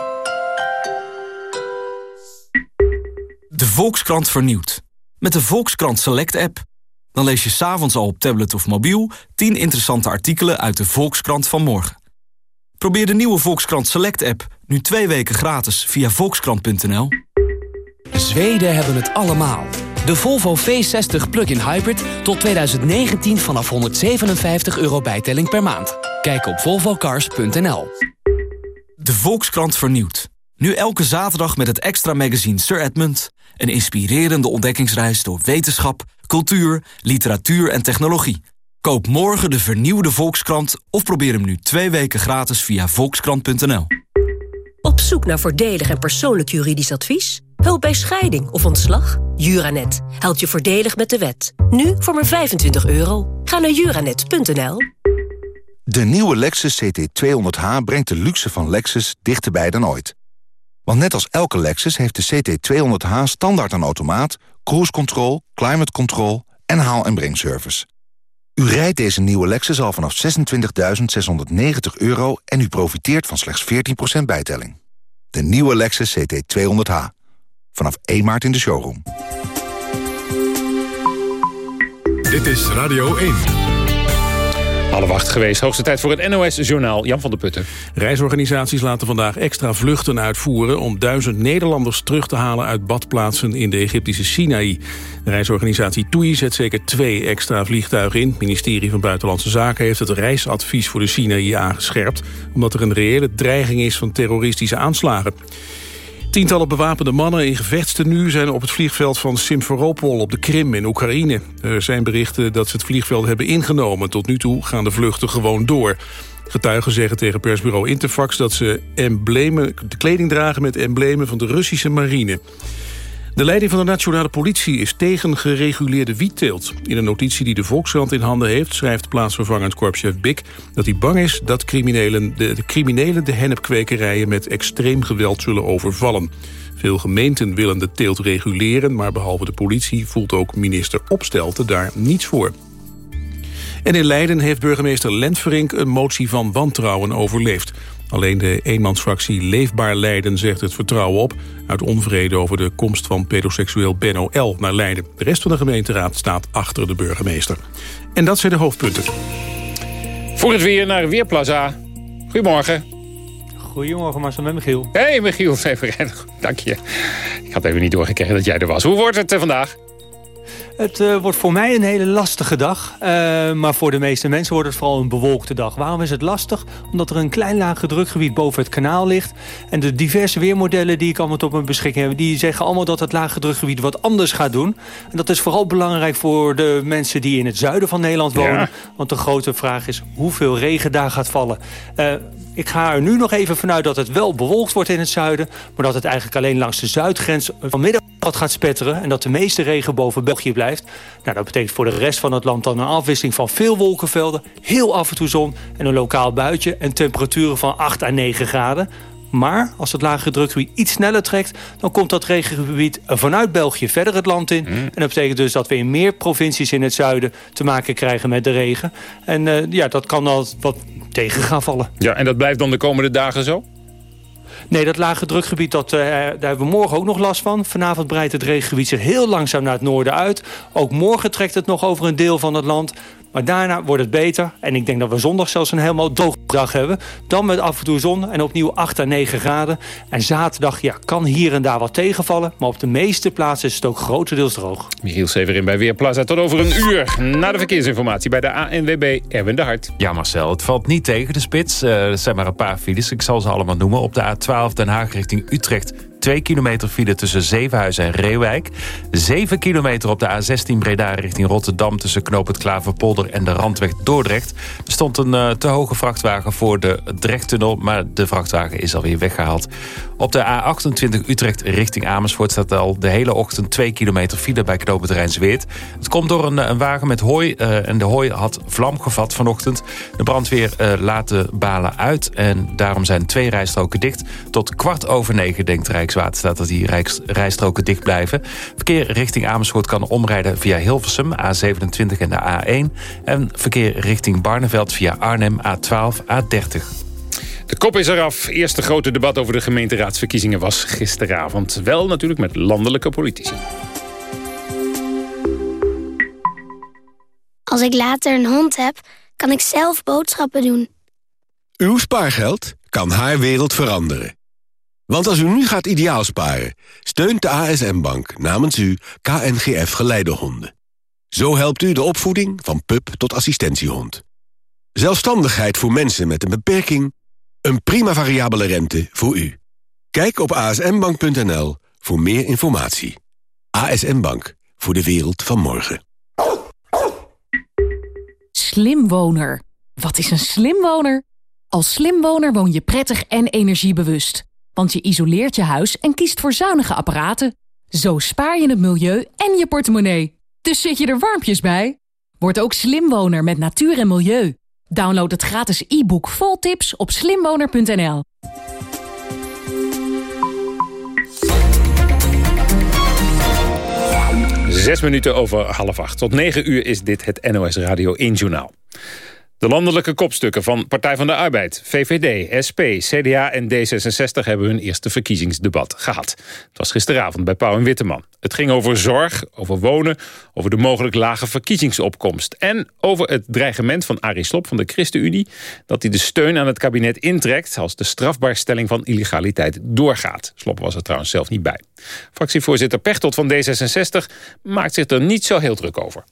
De Volkskrant vernieuwd. Met de Volkskrant Select app. Dan lees je s'avonds al op tablet of mobiel 10 interessante artikelen uit de Volkskrant van morgen. Probeer de nieuwe Volkskrant Select app nu twee weken gratis via volkskrant.nl. Zweden hebben het allemaal. De Volvo V60 Plug-in Hybrid tot 2019 vanaf 157 euro bijtelling per maand. Kijk op volvocars.nl. De Volkskrant vernieuwd. Nu elke zaterdag met het extra magazine Sir Edmund. Een inspirerende ontdekkingsreis door wetenschap, cultuur, literatuur en technologie. Koop morgen de vernieuwde Volkskrant of probeer hem nu twee weken gratis via volkskrant.nl. Op zoek naar voordelig en persoonlijk juridisch advies? Hulp bij scheiding of ontslag? Juranet helpt je voordelig met de wet. Nu voor maar 25 euro. Ga naar juranet.nl. De nieuwe Lexus CT200H brengt de luxe van Lexus dichterbij dan ooit. Want net als elke Lexus heeft de CT200H standaard een automaat... cruise control, climate control en haal- en brengservice. U rijdt deze nieuwe Lexus al vanaf 26.690 euro... en u profiteert van slechts 14% bijtelling. De nieuwe Lexus CT200H. Vanaf 1 maart in de showroom. Dit is Radio 1. Half acht geweest. Hoogste tijd voor het NOS-journaal. Jan van der Putten. Reisorganisaties laten vandaag extra vluchten uitvoeren... om duizend Nederlanders terug te halen uit badplaatsen in de Egyptische Sinaï. De reisorganisatie TUI zet zeker twee extra vliegtuigen in. Het ministerie van Buitenlandse Zaken heeft het reisadvies voor de Sinaï aangescherpt... omdat er een reële dreiging is van terroristische aanslagen. Tientallen bewapende mannen in gevechtstenue zijn op het vliegveld van Simferopol op de Krim in Oekraïne. Er zijn berichten dat ze het vliegveld hebben ingenomen. Tot nu toe gaan de vluchten gewoon door. Getuigen zeggen tegen persbureau Interfax dat ze emblemen, de kleding dragen met emblemen van de Russische marine. De leiding van de nationale politie is tegen gereguleerde wietteelt. In een notitie die de Volkskrant in handen heeft... schrijft plaatsvervangend korpschef Bik dat hij bang is... dat criminelen de, criminelen de hennepkwekerijen met extreem geweld zullen overvallen. Veel gemeenten willen de teelt reguleren... maar behalve de politie voelt ook minister Opstelten daar niets voor. En in Leiden heeft burgemeester Lentverink een motie van wantrouwen overleefd. Alleen de eenmansfractie Leefbaar Leiden zegt het vertrouwen op... uit onvrede over de komst van pedoseksueel Benno L. naar Leiden. De rest van de gemeenteraad staat achter de burgemeester. En dat zijn de hoofdpunten. Voor het weer naar Weerplaza. Goedemorgen. Goedemorgen Marcel met Michiel. Hey Michiel, even Dank je. Ik had even niet doorgekregen dat jij er was. Hoe wordt het eh, vandaag? Het uh, wordt voor mij een hele lastige dag. Uh, maar voor de meeste mensen wordt het vooral een bewolkte dag. Waarom is het lastig? Omdat er een klein lage drukgebied boven het kanaal ligt. En de diverse weermodellen die ik allemaal tot mijn beschikking heb... die zeggen allemaal dat het lage drukgebied wat anders gaat doen. En dat is vooral belangrijk voor de mensen die in het zuiden van Nederland wonen. Ja. Want de grote vraag is hoeveel regen daar gaat vallen. Uh, ik ga er nu nog even vanuit dat het wel bewolkt wordt in het zuiden... maar dat het eigenlijk alleen langs de zuidgrens vanmiddag wat gaat spetteren... en dat de meeste regen boven België blijft. Nou, dat betekent voor de rest van het land dan een afwisseling van veel wolkenvelden... heel af en toe zon en een lokaal buitje... en temperaturen van 8 à 9 graden. Maar als het lage drukgebied iets sneller trekt... dan komt dat regengebied vanuit België verder het land in. Mm. En dat betekent dus dat we in meer provincies in het zuiden... te maken krijgen met de regen. En uh, ja, dat kan al wat tegen gaan vallen. Ja, en dat blijft dan de komende dagen zo? Nee, dat lage drukgebied, dat, uh, daar hebben we morgen ook nog last van. Vanavond breidt het regengebied zich heel langzaam naar het noorden uit. Ook morgen trekt het nog over een deel van het land. Maar daarna wordt het beter. En ik denk dat we zondag zelfs een helemaal droge dag hebben. Dan met af en toe zon en opnieuw 8 à 9 graden. En zaterdag ja, kan hier en daar wat tegenvallen. Maar op de meeste plaatsen is het ook grotendeels droog. Michiel Severin bij Weerplaza. Tot over een uur. Na de verkeersinformatie bij de ANWB Erwin de Hart. Ja Marcel, het valt niet tegen de spits. Uh, er zijn maar een paar files. Ik zal ze allemaal noemen. Op de A12 Den Haag richting Utrecht 2 kilometer file tussen Zevenhuizen en Reewijk. 7 kilometer op de A16 Breda richting Rotterdam... tussen Knoop het Klaverpolder en de Randweg Dordrecht. Er stond een uh, te hoge vrachtwagen voor de Drechttunnel... maar de vrachtwagen is alweer weggehaald. Op de A28 Utrecht richting Amersfoort... staat al de hele ochtend 2 kilometer file bij Knoop het Rijnsweert. Het komt door een, een wagen met hooi... Uh, en de hooi had vlam gevat vanochtend. De brandweer uh, laat de balen uit... en daarom zijn twee rijstroken dicht. Tot kwart over negen denkt Rijk Rijkswaterstaat dat die rijstroken dicht blijven. Verkeer richting Amersfoort kan omrijden via Hilversum, A27 en de A1. En verkeer richting Barneveld via Arnhem, A12, A30. De kop is eraf. Eerste grote debat over de gemeenteraadsverkiezingen was gisteravond. Wel natuurlijk met landelijke politici. Als ik later een hond heb, kan ik zelf boodschappen doen. Uw spaargeld kan haar wereld veranderen. Want als u nu gaat ideaal sparen, steunt de ASM-bank namens u KNGF Geleidehonden. Zo helpt u de opvoeding van pup tot assistentiehond. Zelfstandigheid voor mensen met een beperking. Een prima variabele rente voor u. Kijk op asmbank.nl voor meer informatie. ASM Bank, voor de wereld van morgen. Slimwoner. Wat is een slimwoner? Als slimwoner woon je prettig en energiebewust. Want je isoleert je huis en kiest voor zuinige apparaten. Zo spaar je het milieu en je portemonnee. Dus zit je er warmpjes bij? Word ook slimwoner met natuur en milieu. Download het gratis e-book vol tips op slimwoner.nl. Zes minuten over half acht. Tot negen uur is dit het NOS Radio 1 Journaal. De landelijke kopstukken van Partij van de Arbeid, VVD, SP, CDA en D66 hebben hun eerste verkiezingsdebat gehad. Het was gisteravond bij Pauw en Witteman. Het ging over zorg, over wonen, over de mogelijk lage verkiezingsopkomst... en over het dreigement van Arie Slob van de ChristenUnie... dat hij de steun aan het kabinet intrekt als de strafbaarstelling van illegaliteit doorgaat. Slob was er trouwens zelf niet bij. Fractievoorzitter Pechtold van D66 maakt zich er niet zo heel druk over.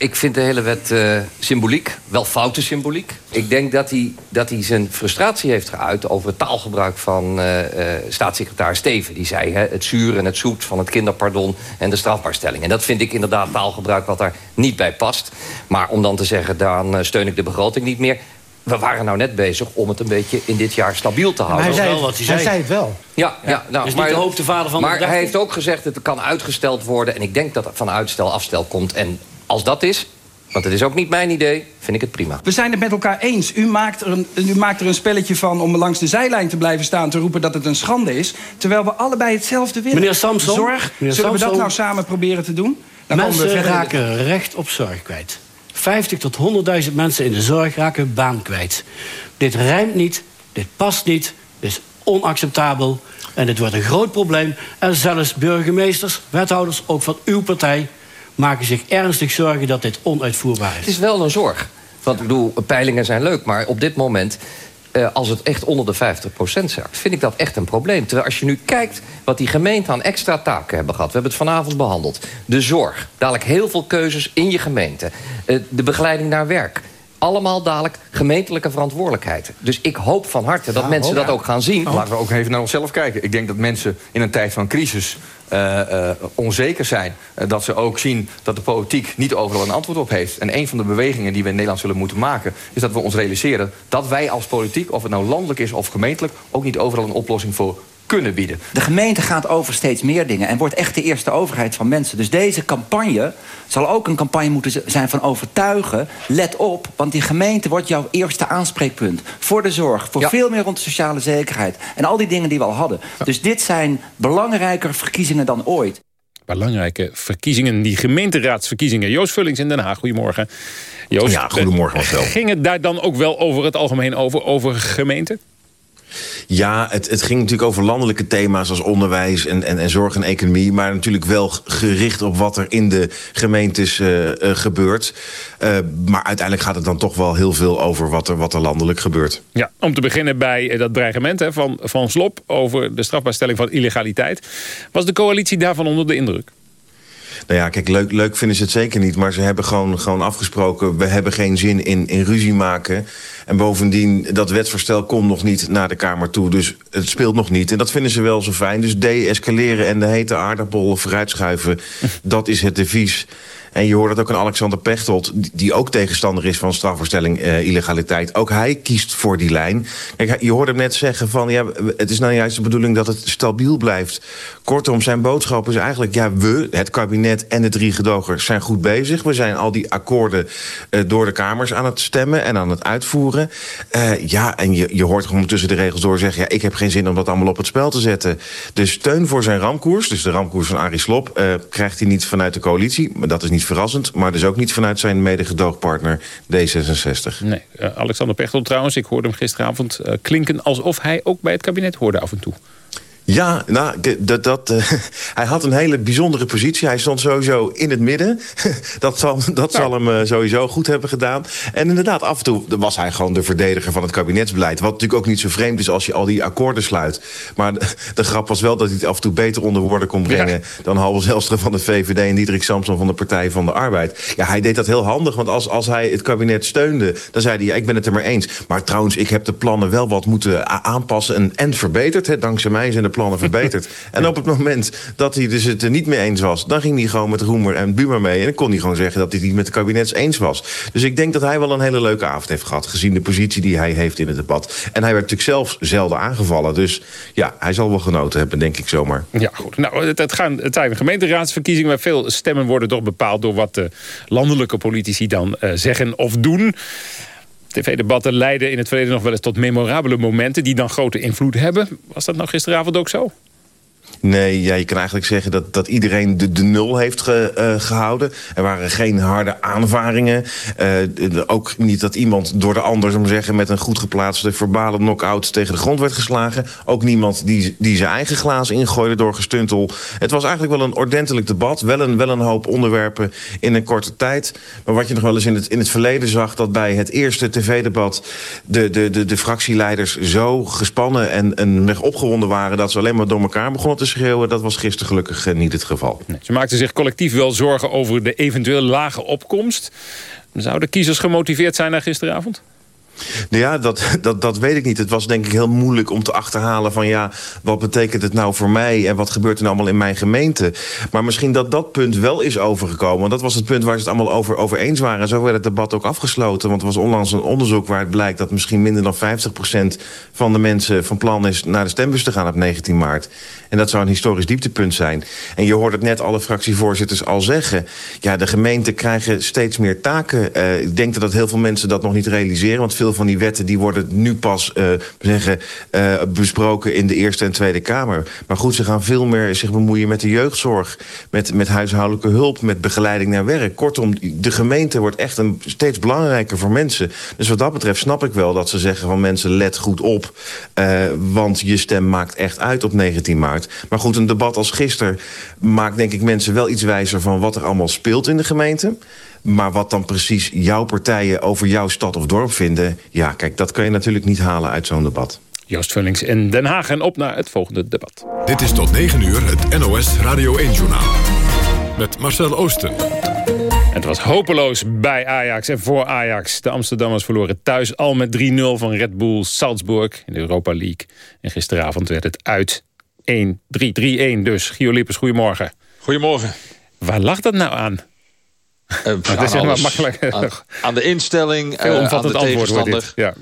Ik vind de hele wet uh, symboliek, wel foute symboliek. Ik denk dat hij, dat hij zijn frustratie heeft geuit over het taalgebruik van uh, uh, staatssecretaris Steven. Die zei hè, het zuur en het zoet van het kinderpardon en de strafbaarstelling. En dat vind ik inderdaad taalgebruik wat daar niet bij past. Maar om dan te zeggen, dan steun ik de begroting niet meer we waren nou net bezig om het een beetje in dit jaar stabiel te houden. Maar hij, zei, het, hij, hij zei het wel. Ja, ja. ja nou, dus maar, niet de hoofdvader van Maar de hij heeft ook gezegd dat het kan uitgesteld worden. En ik denk dat het van uitstel afstel komt. En als dat is, want het is ook niet mijn idee, vind ik het prima. We zijn het met elkaar eens. U maakt, er een, u maakt er een spelletje van om langs de zijlijn te blijven staan... te roepen dat het een schande is. Terwijl we allebei hetzelfde willen. Meneer Samson. Zorg, meneer zullen we dat nou samen proberen te doen? Dan mensen we raken recht op zorg kwijt. 50 tot 100.000 mensen in de zorg raken hun baan kwijt. Dit rijmt niet, dit past niet, dit is onacceptabel... en dit wordt een groot probleem. En zelfs burgemeesters, wethouders, ook van uw partij maken zich ernstig zorgen dat dit onuitvoerbaar is. Het is wel een zorg. Want ik bedoel, peilingen zijn leuk, maar op dit moment... Uh, als het echt onder de 50% zakt, vind ik dat echt een probleem. Terwijl als je nu kijkt wat die gemeenten aan extra taken hebben gehad... we hebben het vanavond behandeld. De zorg, dadelijk heel veel keuzes in je gemeente. Uh, de begeleiding naar werk allemaal dadelijk gemeentelijke verantwoordelijkheid. Dus ik hoop van harte dat Ja, mensen dat ja. ook gaan zien. Laten we ook even naar onszelf kijken. Ik denk dat mensen in een tijd van crisis eh, eh, onzeker zijn. Eh, dat ze ook zien dat de politiek niet overal een antwoord op heeft. En een van de bewegingen die we in Nederland zullen moeten maken... is dat we ons realiseren dat wij als politiek, of het nou landelijk is of gemeentelijk... ook niet overal een oplossing voor kunnen bieden. De gemeente gaat over steeds meer dingen en wordt echt de eerste overheid van mensen. Dus deze campagne zal ook een campagne moeten zijn van overtuigen. Let op, want die gemeente wordt jouw eerste aanspreekpunt. Voor de zorg, voor veel meer rond de sociale zekerheid. En al die dingen die we al hadden. Dus dit zijn belangrijker verkiezingen dan ooit. Belangrijke verkiezingen, die gemeenteraadsverkiezingen. Joost Vullings in Den Haag, goedemorgen. Joost, Ja, goedemorgen, eh. Ging het daar dan ook wel over het algemeen over, over gemeenten? Ja, het, het ging natuurlijk over landelijke thema's als onderwijs en, en, en zorg en economie. Maar natuurlijk wel gericht op wat er in de gemeentes uh, uh, gebeurt. Uh, maar uiteindelijk gaat het dan toch wel heel veel over wat er, wat er landelijk gebeurt. Ja, om te beginnen bij dat dreigement hè, van, van Slop over de strafbaarstelling van illegaliteit. Was de coalitie daarvan onder de indruk? Nou ja, kijk, leuk, leuk vinden ze het zeker niet. Maar ze hebben gewoon, gewoon afgesproken... we hebben geen zin in, in ruzie maken. En bovendien, dat wetsvoorstel komt nog niet naar de Kamer toe. Dus het speelt nog niet. En dat vinden ze wel zo fijn. Dus de-escaleren en de hete aardappel vooruitschuiven... dat is het devies. En je hoort het ook aan Alexander Pechtold... die ook tegenstander is van strafverstelling uh, illegaliteit. Ook hij kiest voor die lijn. Kijk, je hoorde hem net zeggen van... ja, het is nou juist de bedoeling dat het stabiel blijft. Kortom, zijn boodschap is eigenlijk... ja, we, het kabinet en de drie gedogers zijn goed bezig. We zijn al die akkoorden uh, door de Kamers aan het stemmen... en aan het uitvoeren. Uh, ja, en je, je hoort gewoon tussen de regels door zeggen... ja, ik heb geen zin om dat allemaal op het spel te zetten. De steun voor zijn ramkoers, dus de ramkoers van Arie Slob... krijgt hij niet vanuit de coalitie, maar dat is niet verrassend, maar dus ook niet vanuit zijn medegedoogpartner D66. Nee, uh, Alexander Pechtel trouwens, ik hoorde hem gisteravond uh, klinken alsof hij ook bij het kabinet hoorde af en toe. Ja, nou, dat, dat, uh, hij had een hele bijzondere positie. Hij stond sowieso in het midden. dat zal, dat zal hem uh, sowieso goed hebben gedaan. En inderdaad, af en toe was hij gewoon de verdediger van het kabinetsbeleid. Wat natuurlijk ook niet zo vreemd is als je al die akkoorden sluit. Maar de, de grap was wel dat hij het af en toe beter onder woorden kon brengen... Ja. dan Halve Zelstra van de VVD en Diederik Samson van de Partij van de Arbeid. Ja, hij deed dat heel handig, want als, als hij het kabinet steunde... dan zei hij, ja, ik ben het er maar eens. Maar trouwens, ik heb de plannen wel wat moeten aanpassen en, en verbeterd. Hè. Dankzij mij zijn de plannen verbeterd. En op het moment dat hij dus het er niet mee eens was... dan ging hij gewoon met Roemer en Buma mee... en dan kon hij gewoon zeggen dat hij het niet met de kabinets eens was. Dus ik denk dat hij wel een hele leuke avond heeft gehad... gezien de positie die hij heeft in het debat. En hij werd natuurlijk zelf zelden aangevallen. Dus ja, hij zal wel genoten hebben, denk ik zomaar. Ja, goed. Nou, het, gaan, het zijn gemeenteraadsverkiezingen... waar veel stemmen worden toch bepaald door wat de landelijke politici dan uh, zeggen of doen... TV-debatten leiden in het verleden nog wel eens tot memorabele momenten... die dan grote invloed hebben. Was dat nou gisteravond ook zo? Nee, ja, je kan eigenlijk zeggen dat, dat iedereen de, de nul heeft ge, uh, gehouden. Er waren geen harde aanvaringen. Uh, ook niet dat iemand door de ander, zou zeggen, met een goed geplaatste verbale knock-out tegen de grond werd geslagen. Ook niemand die, die zijn eigen glaas ingooide door gestuntel. Het was eigenlijk wel een ordentelijk debat. Wel een, wel een hoop onderwerpen in een korte tijd. Maar wat je nog wel eens in het, in het verleden zag... dat bij het eerste tv-debat de, de, de, de fractieleiders zo gespannen en, en opgewonden waren... dat ze alleen maar door elkaar begonnen te schreeuwen. Dat was gisteren gelukkig uh, niet het geval. Nee, ze maakten zich collectief wel zorgen over de eventueel lage opkomst. Zouden kiezers gemotiveerd zijn naar gisteravond? Nou ja, dat, dat, dat weet ik niet. Het was denk ik heel moeilijk om te achterhalen van... ja, wat betekent het nou voor mij en wat gebeurt er nou allemaal in mijn gemeente? Maar misschien dat dat punt wel is overgekomen. Want dat was het punt waar ze het allemaal over, over eens waren. En zo werd het debat ook afgesloten. Want er was onlangs een onderzoek waaruit blijkt... dat misschien minder dan 50% van de mensen van plan is... naar de stembus te gaan op 19 maart. En dat zou een historisch dieptepunt zijn. En je hoort het net alle fractievoorzitters al zeggen. Ja, de gemeenten krijgen steeds meer taken. Uh, ik denk dat heel veel mensen dat nog niet realiseren. Want veel van die wetten die worden nu pas uh, zeggen, uh, besproken in de Eerste en Tweede Kamer. Maar goed, ze gaan veel meer zich bemoeien met de jeugdzorg, met, met huishoudelijke hulp, met begeleiding naar werk. Kortom, de gemeente wordt echt een, steeds belangrijker voor mensen. Dus wat dat betreft snap ik wel dat ze zeggen van mensen let goed op, want je stem maakt echt uit op 19 maart. Maar goed, een debat als gisteren maakt denk ik mensen wel iets wijzer van wat er allemaal speelt in de gemeente. Maar wat dan precies jouw partijen over jouw stad of dorp vinden... ja, kijk, dat kan je natuurlijk niet halen uit zo'n debat. Joost Vullings in Den Haag en op naar het volgende debat. Dit is tot 9 uur het NOS Radio 1-journaal. Met Marcel Oosten. Het was hopeloos bij Ajax en voor Ajax. De Amsterdammers verloren thuis al met 3-0 van Red Bull Salzburg in de Europa League. En gisteravond werd het uit 1-3-3-1 dus. Gio Lippers, goedemorgen. Goedemorgen. Waar lag dat nou aan? Uh, dat is helemaal makkelijk. Aan, aan, de instelling, uh, aan de tegenstander. Ja.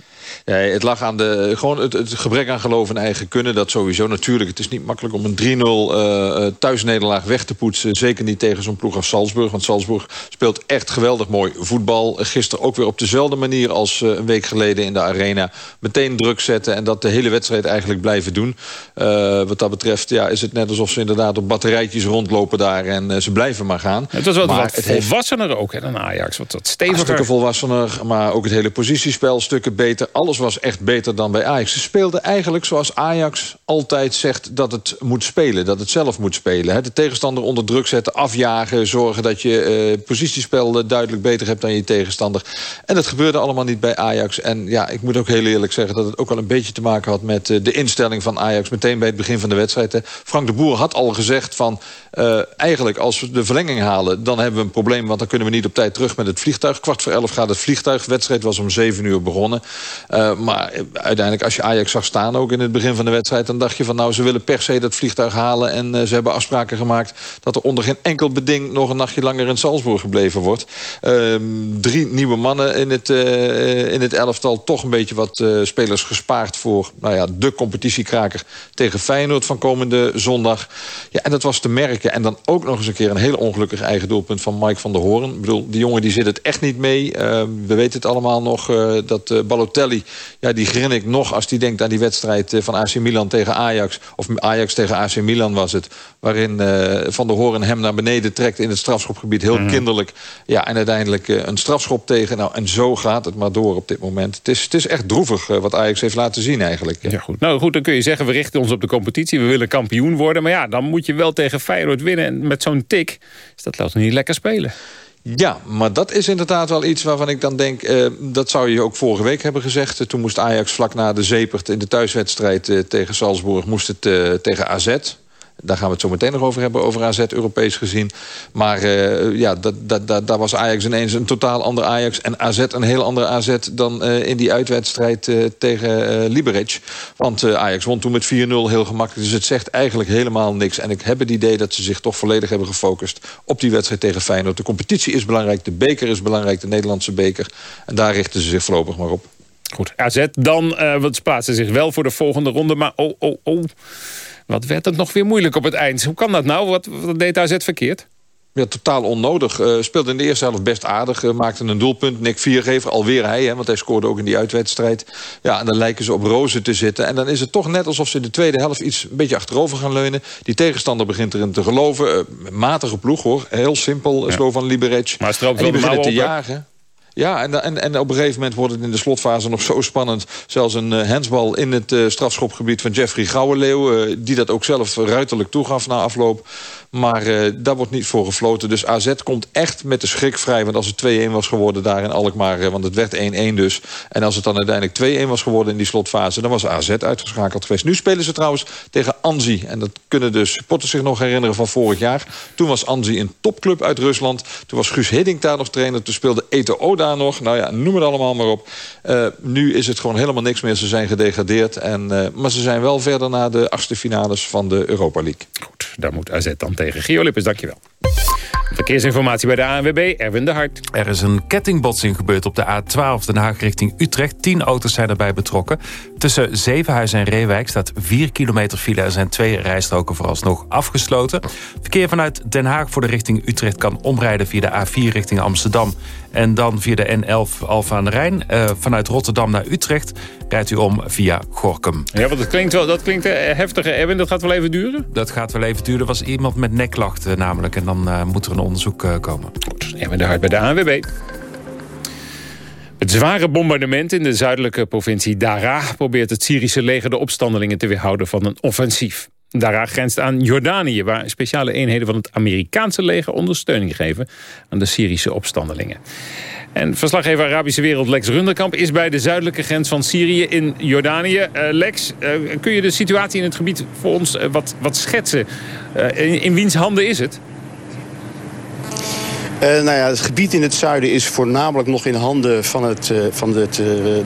Ja, het lag aan de, gewoon het, het, gebrek aan geloof en eigen kunnen. Dat sowieso natuurlijk. Het is niet makkelijk om een 3-0 uh, thuisnederlaag weg te poetsen. Zeker niet tegen zo'n ploeg als Salzburg. Want Salzburg speelt echt geweldig mooi voetbal. Gisteren ook weer op dezelfde manier als uh, een week geleden in de arena. Meteen druk zetten en dat de hele wedstrijd eigenlijk blijven doen. Uh, wat dat betreft ja, is het net alsof ze inderdaad op batterijtjes rondlopen daar. En ze blijven maar gaan. Het was wat, maar wat volwassener heeft... ook hè, dan Ajax. Wat, wat steviger. Stukken volwassener, maar ook het hele positiespel stukken beter alles was echt beter dan bij Ajax. Ze speelden eigenlijk zoals Ajax altijd zegt dat het moet spelen. Dat het zelf moet spelen. De tegenstander onder druk zetten, afjagen... zorgen dat je uh, positiespel duidelijk beter hebt dan je tegenstander. En dat gebeurde allemaal niet bij Ajax. En ja, ik moet ook heel eerlijk zeggen dat het ook wel een beetje te maken had... met de instelling van Ajax meteen bij het begin van de wedstrijd. Frank de Boer had al gezegd van... Eigenlijk als we de verlenging halen, dan hebben we een probleem... want dan kunnen we niet op tijd terug met het vliegtuig. Kwart voor elf gaat het vliegtuig. Wedstrijd was om zeven uur begonnen. Uh, maar uiteindelijk, als je Ajax zag staan ook in het begin van de wedstrijd... dan dacht je van nou, ze willen per se dat vliegtuig halen... en uh, ze hebben afspraken gemaakt dat er onder geen enkel beding... nog een nachtje langer in Salzburg gebleven wordt. Ehm, drie nieuwe mannen in het, in het elftal. Toch een beetje wat spelers gespaard voor nou ja, de competitiekraker... tegen Feyenoord van komende zondag. Ja, en dat was te merken. En dan ook nog eens een keer een heel ongelukkig eigen doelpunt van Mike van der Hoorn. Ik bedoel, die jongen die zit het echt niet mee. Uh, we weten het allemaal nog dat uh, Ja, die grin ik nog als die denkt aan die wedstrijd van AC Milan tegen Ajax. Of Ajax tegen AC Milan was het. Waarin Van der Hoorn hem naar beneden trekt in het strafschopgebied. Heel mm. kinderlijk. Ja, en uiteindelijk een strafschop tegen. Nou, en zo gaat het maar door op dit moment. Het is, het is echt droevig wat Ajax heeft laten zien eigenlijk. Ja, goed. Nou goed, dan kun je zeggen, we richten ons op de competitie. We willen kampioen worden. Maar ja, dan moet je wel tegen Feyenoord winnen. En met zo'n tik is dat laat niet lekker spelen. Ja, maar dat is inderdaad wel iets waarvan ik dan denk... Uh, dat zou je ook vorige week hebben gezegd. toen moest Ajax vlak na de Zepert in de thuiswedstrijd uh, tegen Salzburg... moest het uh, tegen AZ. Daar gaan we het zo meteen nog over hebben, over AZ Europees gezien. Maar uh, ja, dat, dat, dat, daar was Ajax ineens een totaal ander Ajax... en AZ een heel ander AZ dan uh, in die uitwedstrijd uh, tegen Liberec. Want Ajax won toen met 4-0 heel gemakkelijk. Dus het zegt eigenlijk helemaal niks. En ik heb het idee dat ze zich toch volledig hebben gefocust... op die wedstrijd tegen Feyenoord. De competitie is belangrijk, de beker is belangrijk, de Nederlandse beker. En daar richten ze zich voorlopig maar op. Goed, AZ dan, want ze zich wel voor de volgende ronde. Maar oh, oh, oh... Wat werd het nog weer moeilijk op het eind? Hoe kan dat nou? Wat, wat deed AZ verkeerd? Ja, totaal onnodig. Uh, speelde in de eerste helft best aardig. Uh, maakte een doelpunt. Nick Viergever, alweer hij, hè, want hij scoorde ook in die uitwedstrijd. Ja, en dan lijken ze op rozen te zitten. En dan is het toch net alsof ze in de tweede helft iets een beetje achterover gaan leunen. Die tegenstander begint erin te geloven. Uh, matige ploeg, hoor. Heel simpel, ja. Slovan Liberec. Maar stroopt wel beginnen te jagen. Ja, en, en, en op een gegeven moment wordt het in de slotfase nog zo spannend. Zelfs een uh, hensbal in het uh, strafschopgebied van Jeffrey Gouwenleeuw... Uh, die dat ook zelf ruiterlijk toegaf na afloop. Maar daar wordt niet voor gefloten. Dus AZ komt echt met de schrik vrij. Want als het 2-1 was geworden daar in Alkmaar... Want het werd 1-1 dus. En als het dan uiteindelijk 2-1 was geworden in die slotfase... dan was AZ uitgeschakeld geweest. Nu spelen ze trouwens tegen Anzi. En dat kunnen de supporters zich nog herinneren van vorig jaar. Toen was Anzi een topclub uit Rusland. Toen was Guus Hiddink daar nog trainer. Toen speelde Ete daar nog. Nou ja, noem het allemaal maar op. Uh, nu is het gewoon helemaal niks meer. Ze zijn gedegradeerd. En, maar ze zijn wel verder naar de achtste finales van de Europa League. Goed, daar moet AZ dan tegen tegen. Gio Lippes, dankjewel. Verkeersinformatie bij de ANWB, Erwin de Hart. Er is een kettingbotsing gebeurd op de A12 Den Haag richting Utrecht. Tien auto's zijn erbij betrokken. Tussen Zevenhuizen en Reewijk staat 4 kilometer file. Er zijn twee rijstroken vooralsnog afgesloten. Verkeer vanuit Den Haag voor de richting Utrecht kan omrijden via de A4 richting Amsterdam. En dan via de N11 Alfa aan de Rijn. Uh, vanuit Rotterdam naar Utrecht rijdt u om via Gorkum. Ja, want dat klinkt wel dat klinkt uh, heftiger, Erwin. Dat gaat wel even duren? Dat gaat wel even duren. Er was iemand met nekklachten namelijk. En dan uh, moet er een onderzoek komen. Goed, Erwin de Hart bij de ANWB. Het zware bombardement in de zuidelijke provincie Dara... probeert het Syrische leger de opstandelingen te weerhouden van een offensief. Dara grenst aan Jordanië, waar speciale eenheden van het Amerikaanse leger ondersteuning geven aan de Syrische opstandelingen. En verslaggever Arabische Wereld Lex Runderkamp is bij de zuidelijke grens van Syrië in Jordanië. Uh, Lex, uh, kun je de situatie in het gebied voor ons uh, wat, wat schetsen? in wiens handen is het? Uh, nou ja, het gebied in het zuiden is voornamelijk nog in handen van, het, uh, van uh,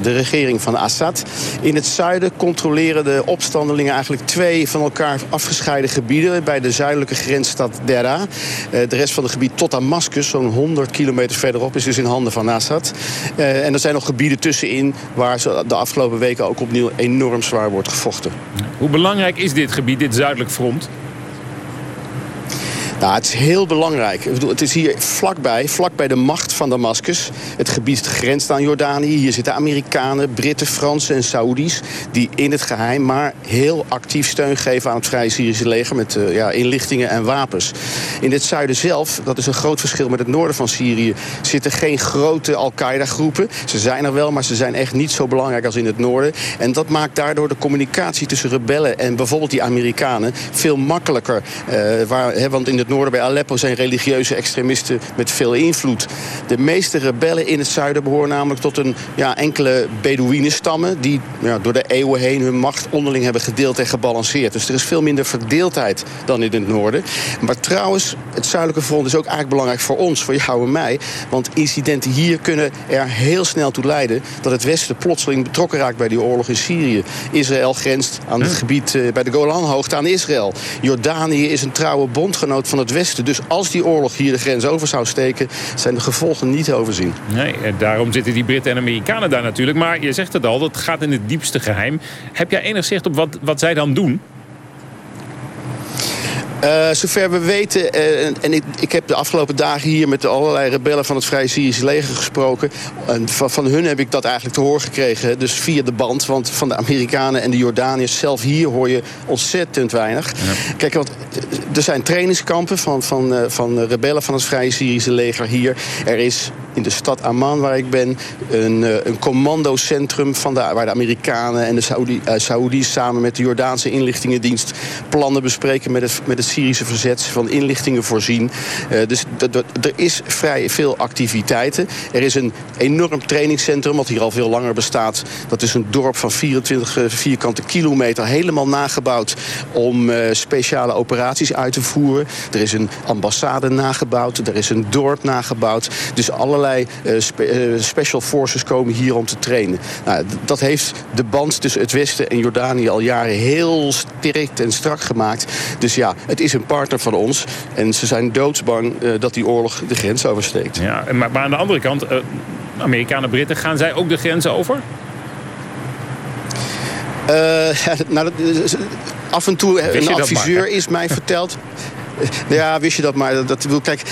de regering van Assad. In het zuiden controleren de opstandelingen eigenlijk twee van elkaar afgescheiden gebieden. Bij de zuidelijke grensstad Dera. de rest van het gebied tot Damascus, zo'n 100 kilometer verderop, is dus in handen van Assad. en er zijn nog gebieden tussenin waar de afgelopen weken ook opnieuw enorm zwaar wordt gevochten. Hoe belangrijk is dit gebied, dit zuidelijk front? Nou, het is heel belangrijk. Ik bedoel, het is hier vlakbij, vlakbij de macht van Damascus. Het gebied grenst aan Jordanië. Hier zitten Amerikanen, Britten, Fransen en Saoedi's... die in het geheim maar heel actief steun geven aan het Vrije Syrische leger... met uh, ja, inlichtingen en wapens. In het zuiden zelf, dat is een groot verschil met het noorden van Syrië... zitten geen grote Al-Qaeda-groepen. Ze zijn er wel, maar ze zijn echt niet zo belangrijk als in het noorden. En dat maakt daardoor de communicatie tussen rebellen... en bijvoorbeeld die Amerikanen veel makkelijker. He, want in het noorden bij Aleppo zijn religieuze extremisten met veel invloed. De meeste rebellen in het zuiden behoren namelijk tot een ja, enkele Bedouinenstammen... die ja, door de eeuwen heen hun macht onderling hebben gedeeld en gebalanceerd. Dus er is veel minder verdeeldheid dan in het noorden. Maar trouwens, het zuidelijke front is ook eigenlijk belangrijk voor ons, voor jou en mij. Want incidenten hier kunnen er heel snel toe leiden... dat het Westen plotseling betrokken raakt bij die oorlog in Syrië. Israël grenst aan het gebied uh, bij de Golanhoogte aan Israël. Jordanië is een trouwe bondgenoot van het Westen. Dus als die oorlog hier de grens over zou steken... zijn de gevolgen niet te overzien. Nee, daarom zitten die Britten en Amerikanen daar natuurlijk. Maar je zegt het al, dat gaat in het diepste geheim. Heb jij enig zicht op wat, wat zij dan doen? Uh, zover we weten, uh, en ik, ik, heb de afgelopen dagen hier met allerlei rebellen van het Vrije Syrische leger gesproken. En van, van, hun heb ik dat eigenlijk te horen gekregen, dus via de band. Want van de Amerikanen en de Jordaniërs zelf hier hoor je ontzettend weinig. Ja. Kijk, want er zijn trainingskampen van, van, van rebellen van het Vrije Syrische leger hier. Er is in de stad Amman, waar ik ben, een, een commandocentrum van de, waar de Amerikanen en de Saoedi, Saoedi's samen met de Jordaanse inlichtingendienst plannen bespreken met het, met het Syrische verzet van inlichtingen voorzien. Uh, dus er is vrij veel activiteiten. Er is een enorm trainingscentrum wat hier al veel langer bestaat. Dat is een dorp van 24 vierkante kilometer. Helemaal nagebouwd om speciale operaties uit te voeren. Er is een ambassade nagebouwd. Er is een dorp nagebouwd. Dus allerlei uh, spe special forces komen hier om te trainen. Nou, dat heeft de band tussen het Westen en Jordanië al jaren heel sterk en strak gemaakt. Dus ja, het is een partner van ons. En ze zijn doodsbang uh, dat die oorlog de grens oversteekt. Ja, maar, maar aan de andere kant, Amerikanen, Britten, gaan zij ook de grens over? Uh, nou, dat, af en toe een adviseur is mij verteld. Ja, wist je dat maar. Dat, dat, kijk,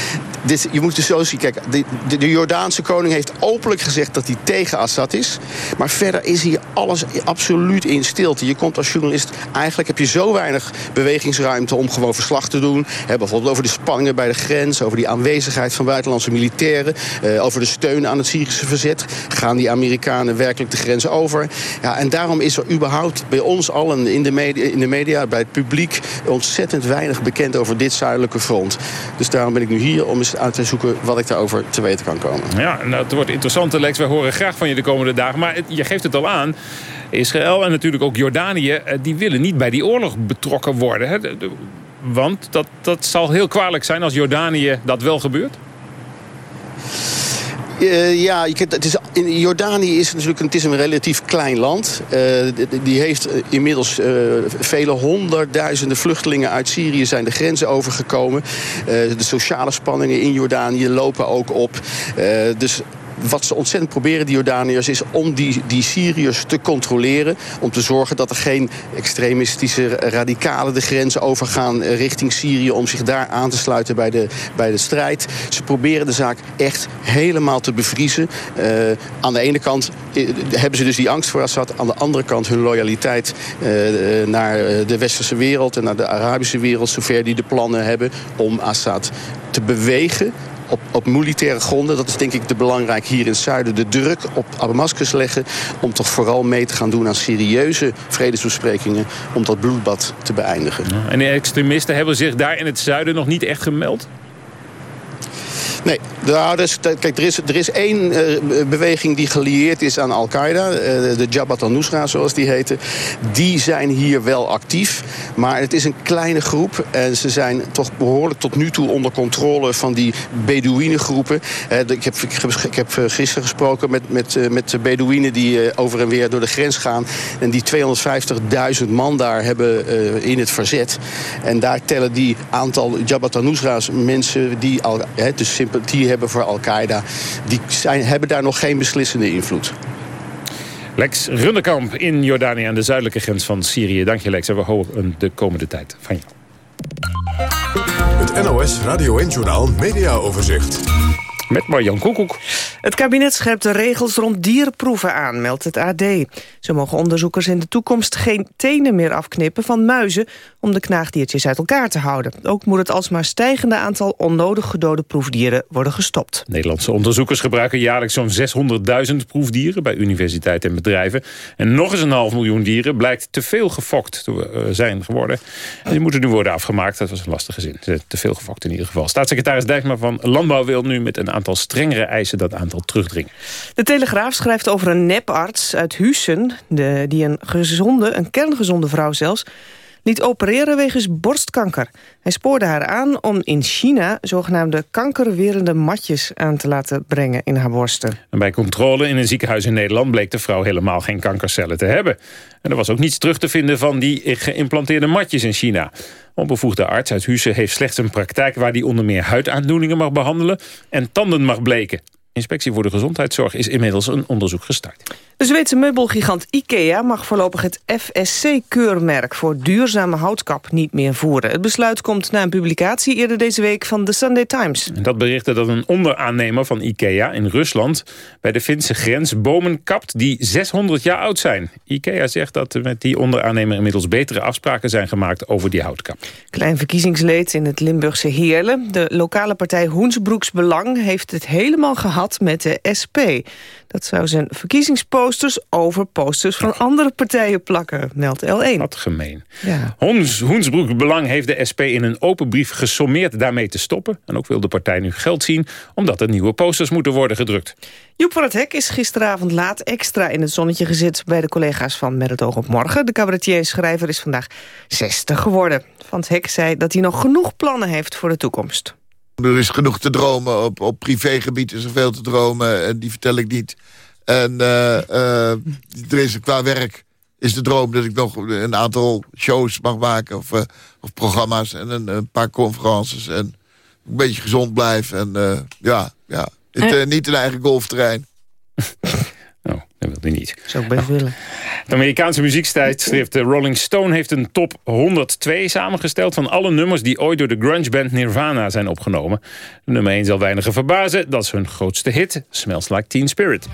dit, je moet het zo zien. Kijk, de, de, de, Jordaanse koning heeft openlijk gezegd dat hij tegen Assad is. Maar verder is hier alles absoluut in stilte. Je komt als journalist, eigenlijk heb je zo weinig bewegingsruimte om gewoon verslag te doen. Bijvoorbeeld over de spanningen bij de grens, over die aanwezigheid van buitenlandse militairen, uh, over de steun aan het Syrische verzet. Gaan die Amerikanen werkelijk de grens over? Ja, en daarom is er überhaupt bij ons allen in de media, in de media bij het publiek, ontzettend weinig bekend over dit zuidelijke front. Dus daarom ben ik nu hier om eens uit te zoeken wat ik daarover te weten kan komen. Ja, nou, het wordt interessant, Lex. We horen graag van je de komende dagen. Maar je geeft het al aan. Israël en natuurlijk ook Jordanië... die willen niet bij die oorlog betrokken worden. Want dat, dat zal heel kwalijk zijn als Jordanië dat wel gebeurt. Uh, ja, het is, in Jordanië is natuurlijk het is een relatief klein land. Uh, die heeft inmiddels vele honderdduizenden vluchtelingen uit Syrië zijn de grenzen overgekomen. de sociale spanningen in Jordanië lopen ook op. dus wat ze ontzettend proberen, die Jordaniërs, is om die, die Syriërs te controleren. Om te zorgen dat er geen extremistische radicalen de grens overgaan richting Syrië. Om zich daar aan te sluiten bij de, bij de strijd. Ze proberen de zaak echt helemaal te bevriezen. Uh, aan de ene kant hebben ze dus die angst voor Assad. Aan de andere kant hun loyaliteit uh, naar de westerse wereld en naar de Arabische wereld. Zover die de plannen hebben om Assad te bewegen op, op militaire gronden, dat is denk ik de belangrijk hier in het zuiden, de druk op Damascus leggen om toch vooral mee te gaan doen aan serieuze vredesbesprekingen om dat bloedbad te beëindigen. En de extremisten hebben zich daar in het zuiden nog niet echt gemeld? Nee, nou, dus, kijk, er is, er is één uh, beweging die gelieerd is aan Al-Qaeda. Uh, de Jabhat al-Nusra, zoals die heette. Die zijn hier wel actief. Maar het is een kleine groep. En ze zijn toch behoorlijk tot nu toe onder controle van die Bedouinengroepen. Uh, ik, heb, ik, heb, ik heb gisteren gesproken met, met, met de Bedouinen die over en weer door de grens gaan. En die 250.000 man daar hebben in het verzet. En daar tellen die aantal Jabhat al-Nusra's mensen die al, dus sympathie hebben voor Al-Qaeda... die zijn, hebben daar nog geen beslissende invloed. Lex Rundekamp in Jordanië aan de zuidelijke grens van Syrië. Dank je Lex en we horen de komende tijd van jou. het NOS Radio 1-journaal Media Overzicht. Met Marjan Koekoek. Het kabinet scherpt de regels rond dierenproeven aan, meldt het AD. Zo mogen onderzoekers in de toekomst geen tenen meer afknippen van muizen... om de knaagdiertjes uit elkaar te houden. Ook moet het alsmaar stijgende aantal onnodig gedode proefdieren worden gestopt. Nederlandse onderzoekers gebruiken jaarlijks zo'n 600.000 proefdieren... bij universiteiten en bedrijven. En nog eens een half miljoen dieren blijkt te veel gefokt te eh, zijn geworden. En die moeten nu worden afgemaakt. Dat was een lastige zin. Te veel gefokt in ieder geval. Staatssecretaris Dijkma van Landbouw wil nu met een aantal strengere eisen dat aantal terugdringen. De Telegraaf schrijft over een neparts uit Hussen... De, die een gezonde, een kerngezonde vrouw zelfs liet opereren wegens borstkanker. Hij spoorde haar aan om in China zogenaamde kankerwerende matjes aan te laten brengen in haar borsten. En bij controle in een ziekenhuis in Nederland bleek de vrouw helemaal geen kankercellen te hebben. En er was ook niets terug te vinden van die geïmplanteerde matjes in China. Onbevoegde arts uit Husse heeft slechts een praktijk... waar die onder meer huidaandoeningen mag behandelen... en tanden mag bleken. Inspectie voor de Gezondheidszorg is inmiddels een onderzoek gestart. De Zweedse meubelgigant IKEA mag voorlopig het FSC-keurmerk... voor duurzame houtkap niet meer voeren. Het besluit komt na een publicatie eerder deze week van The Sunday Times. En dat berichtte dat een onderaannemer van IKEA in Rusland... bij de Finse grens bomen kapt die 600 jaar oud zijn. IKEA zegt dat er met die onderaannemer inmiddels betere afspraken zijn gemaakt over die houtkap. Klein verkiezingsleed in het Limburgse Heerlen. De lokale partij Hoensbroeks Belang heeft het helemaal gehad met de SP. Dat zou zijn verkiezingsposters over posters van andere partijen plakken, meldt L1. Wat gemeen. Ja. Hoens, Hoensbroek Belang heeft de SP in een open brief gesommeerd daarmee te stoppen. En ook wil de partij nu geld zien, omdat er nieuwe posters moeten worden gedrukt. Joep van het Hek is gisteravond laat extra in het zonnetje gezet... bij de collega's van Met het oog op morgen. De cabaretier-schrijver is vandaag 60 geworden. Van het Hek zei dat hij nog genoeg plannen heeft voor de toekomst. Er is genoeg te dromen. Op, op privégebied is er veel te dromen. En die vertel ik niet. En uh, uh, er is qua werk is de droom dat ik nog een aantal shows mag maken. Of, uh, of programma's en een, een, paar conferences. En een beetje gezond blijf. En ja, ja. Het, niet een eigen golfterrein. Nou, dat wil hij niet. Zou ik best willen. Het Amerikaanse muziekstijdschrift Rolling Stone heeft een top 102 samengesteld... van alle nummers die ooit door de grunge-band Nirvana zijn opgenomen. nummer 1 zal weinigen verbazen. Dat is hun grootste hit, Smells Like Teen Spirit.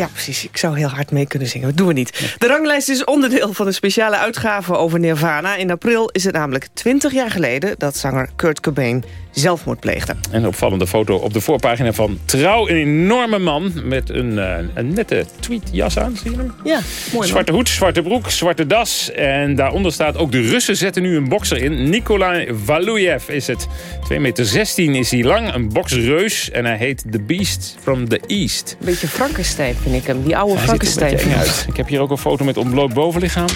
Ja, precies. Ik zou heel hard mee kunnen zingen. Dat doen we niet. De ranglijst is onderdeel van een speciale uitgave over Nirvana. In april is het namelijk 20 jaar geleden... dat zanger Kurt Cobain zelfmoord pleegde. Een opvallende foto op de voorpagina van Trouw. Een enorme man met een, uh, een nette tweetjas aan. Zie je hem? Ja, mooi Zwarte hoed, zwarte broek, zwarte das. En daaronder staat ook de Russen zetten nu een bokser in. Nikolai Valuyev is het. 2,16 meter 16 is hij lang, een boksreus. En hij heet The Beast from the East. Beetje Frankenstein vind ik hem, die oude Frankenstein. Ik heb hier ook een foto met ontbloot bovenlichaam.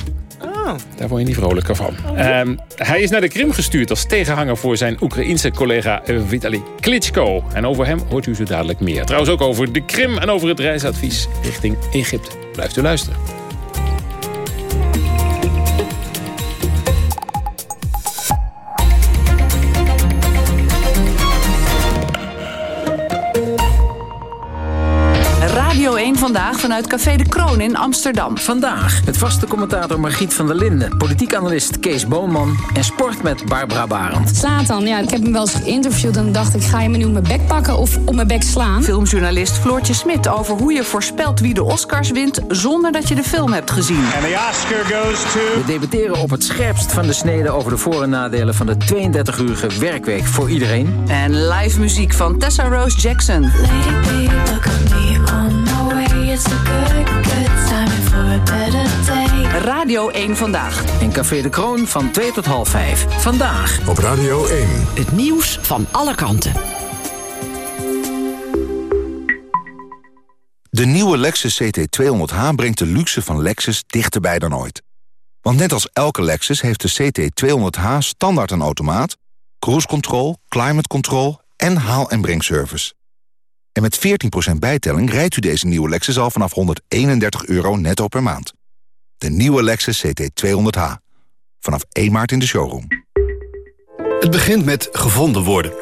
Oh. Daar word je niet vrolijker van. Oh, um, hij is naar de Krim gestuurd als tegenhanger voor zijn Oekraïense collega eh, Vitali Klitschko. En over hem hoort u zo dadelijk meer. Trouwens ook over de Krim en over het reisadvies richting Egypte. Blijft u luisteren. Vandaag vanuit Café de Kroon in Amsterdam. Vandaag het vaste commentator Margriet van der Linden... politiek analist Kees Boonman en sport met Barbara Barend. Satan, ja, ik heb hem wel eens geïnterviewd... en dacht ik, ga je me nu op mijn bek pakken of op mijn bek slaan? Filmjournalist Floortje Smit over hoe je voorspelt wie de Oscars wint... zonder dat je de film hebt gezien. En de Oscar goes to... We debatteren op het scherpst van de snede... over de voor- en nadelen van de 32-urige werkweek voor iedereen. En live muziek van Tessa Rose Jackson. Lady, Radio 1 Vandaag. In Café de Kroon van 2 tot half 5. Vandaag. Op Radio 1. Het nieuws van alle kanten. De nieuwe Lexus CT200H brengt de luxe van Lexus dichterbij dan ooit. Want net als elke Lexus heeft de CT200H standaard een automaat... cruise control, climate control en haal- en brengservice. En met 14% bijtelling rijdt u deze nieuwe Lexus al vanaf 131 euro netto per maand. De nieuwe Lexus CT200H. Vanaf 1 maart in de showroom. Het begint met gevonden worden.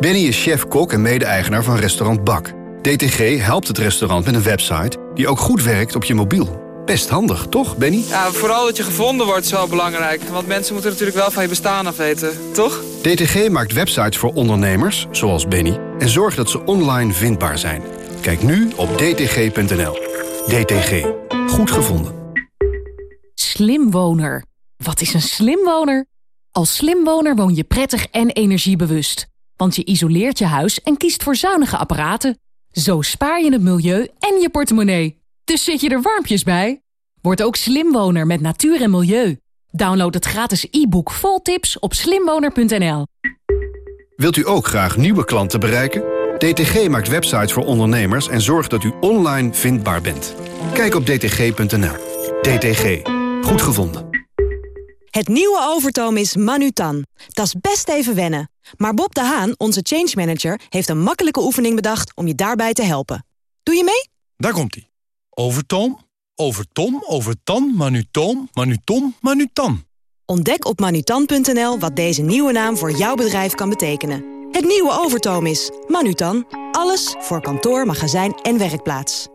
Benny is chef-kok en mede-eigenaar van restaurant Bak. DTG helpt het restaurant met een website die ook goed werkt op je mobiel. Best handig, toch, Benny? Ja, vooral dat je gevonden wordt is wel belangrijk. Want mensen moeten natuurlijk wel van je bestaan af weten, toch? DTG maakt websites voor ondernemers, zoals Benny... en zorgt dat ze online vindbaar zijn. Kijk nu op dtg.nl. DTG. Goed gevonden. Slimwoner. Wat is een slimwoner? Als slimwoner woon je prettig en energiebewust. Want je isoleert je huis en kiest voor zuinige apparaten. Zo spaar je het milieu en je portemonnee. Dus zit je er warmpjes bij? Word ook slimwoner met natuur en milieu. Download het gratis e-book vol tips op slimwoner.nl. Wilt u ook graag nieuwe klanten bereiken? DTG maakt websites voor ondernemers en zorgt dat u online vindbaar bent. Kijk op dtg.nl. DTG. Goed gevonden. Het nieuwe Overtoom is Manutan. Dat is best even wennen. Maar Bob de Haan, onze change manager, heeft een makkelijke oefening bedacht om je daarbij te helpen. Doe je mee? Daar komt hij. Overtoom, overtom, overtan, manutoom, manutom, manutan. Ontdek op manutan.nl wat deze nieuwe naam voor jouw bedrijf kan betekenen. Het nieuwe Overtoom is Manutan. Alles voor kantoor, magazijn en werkplaats.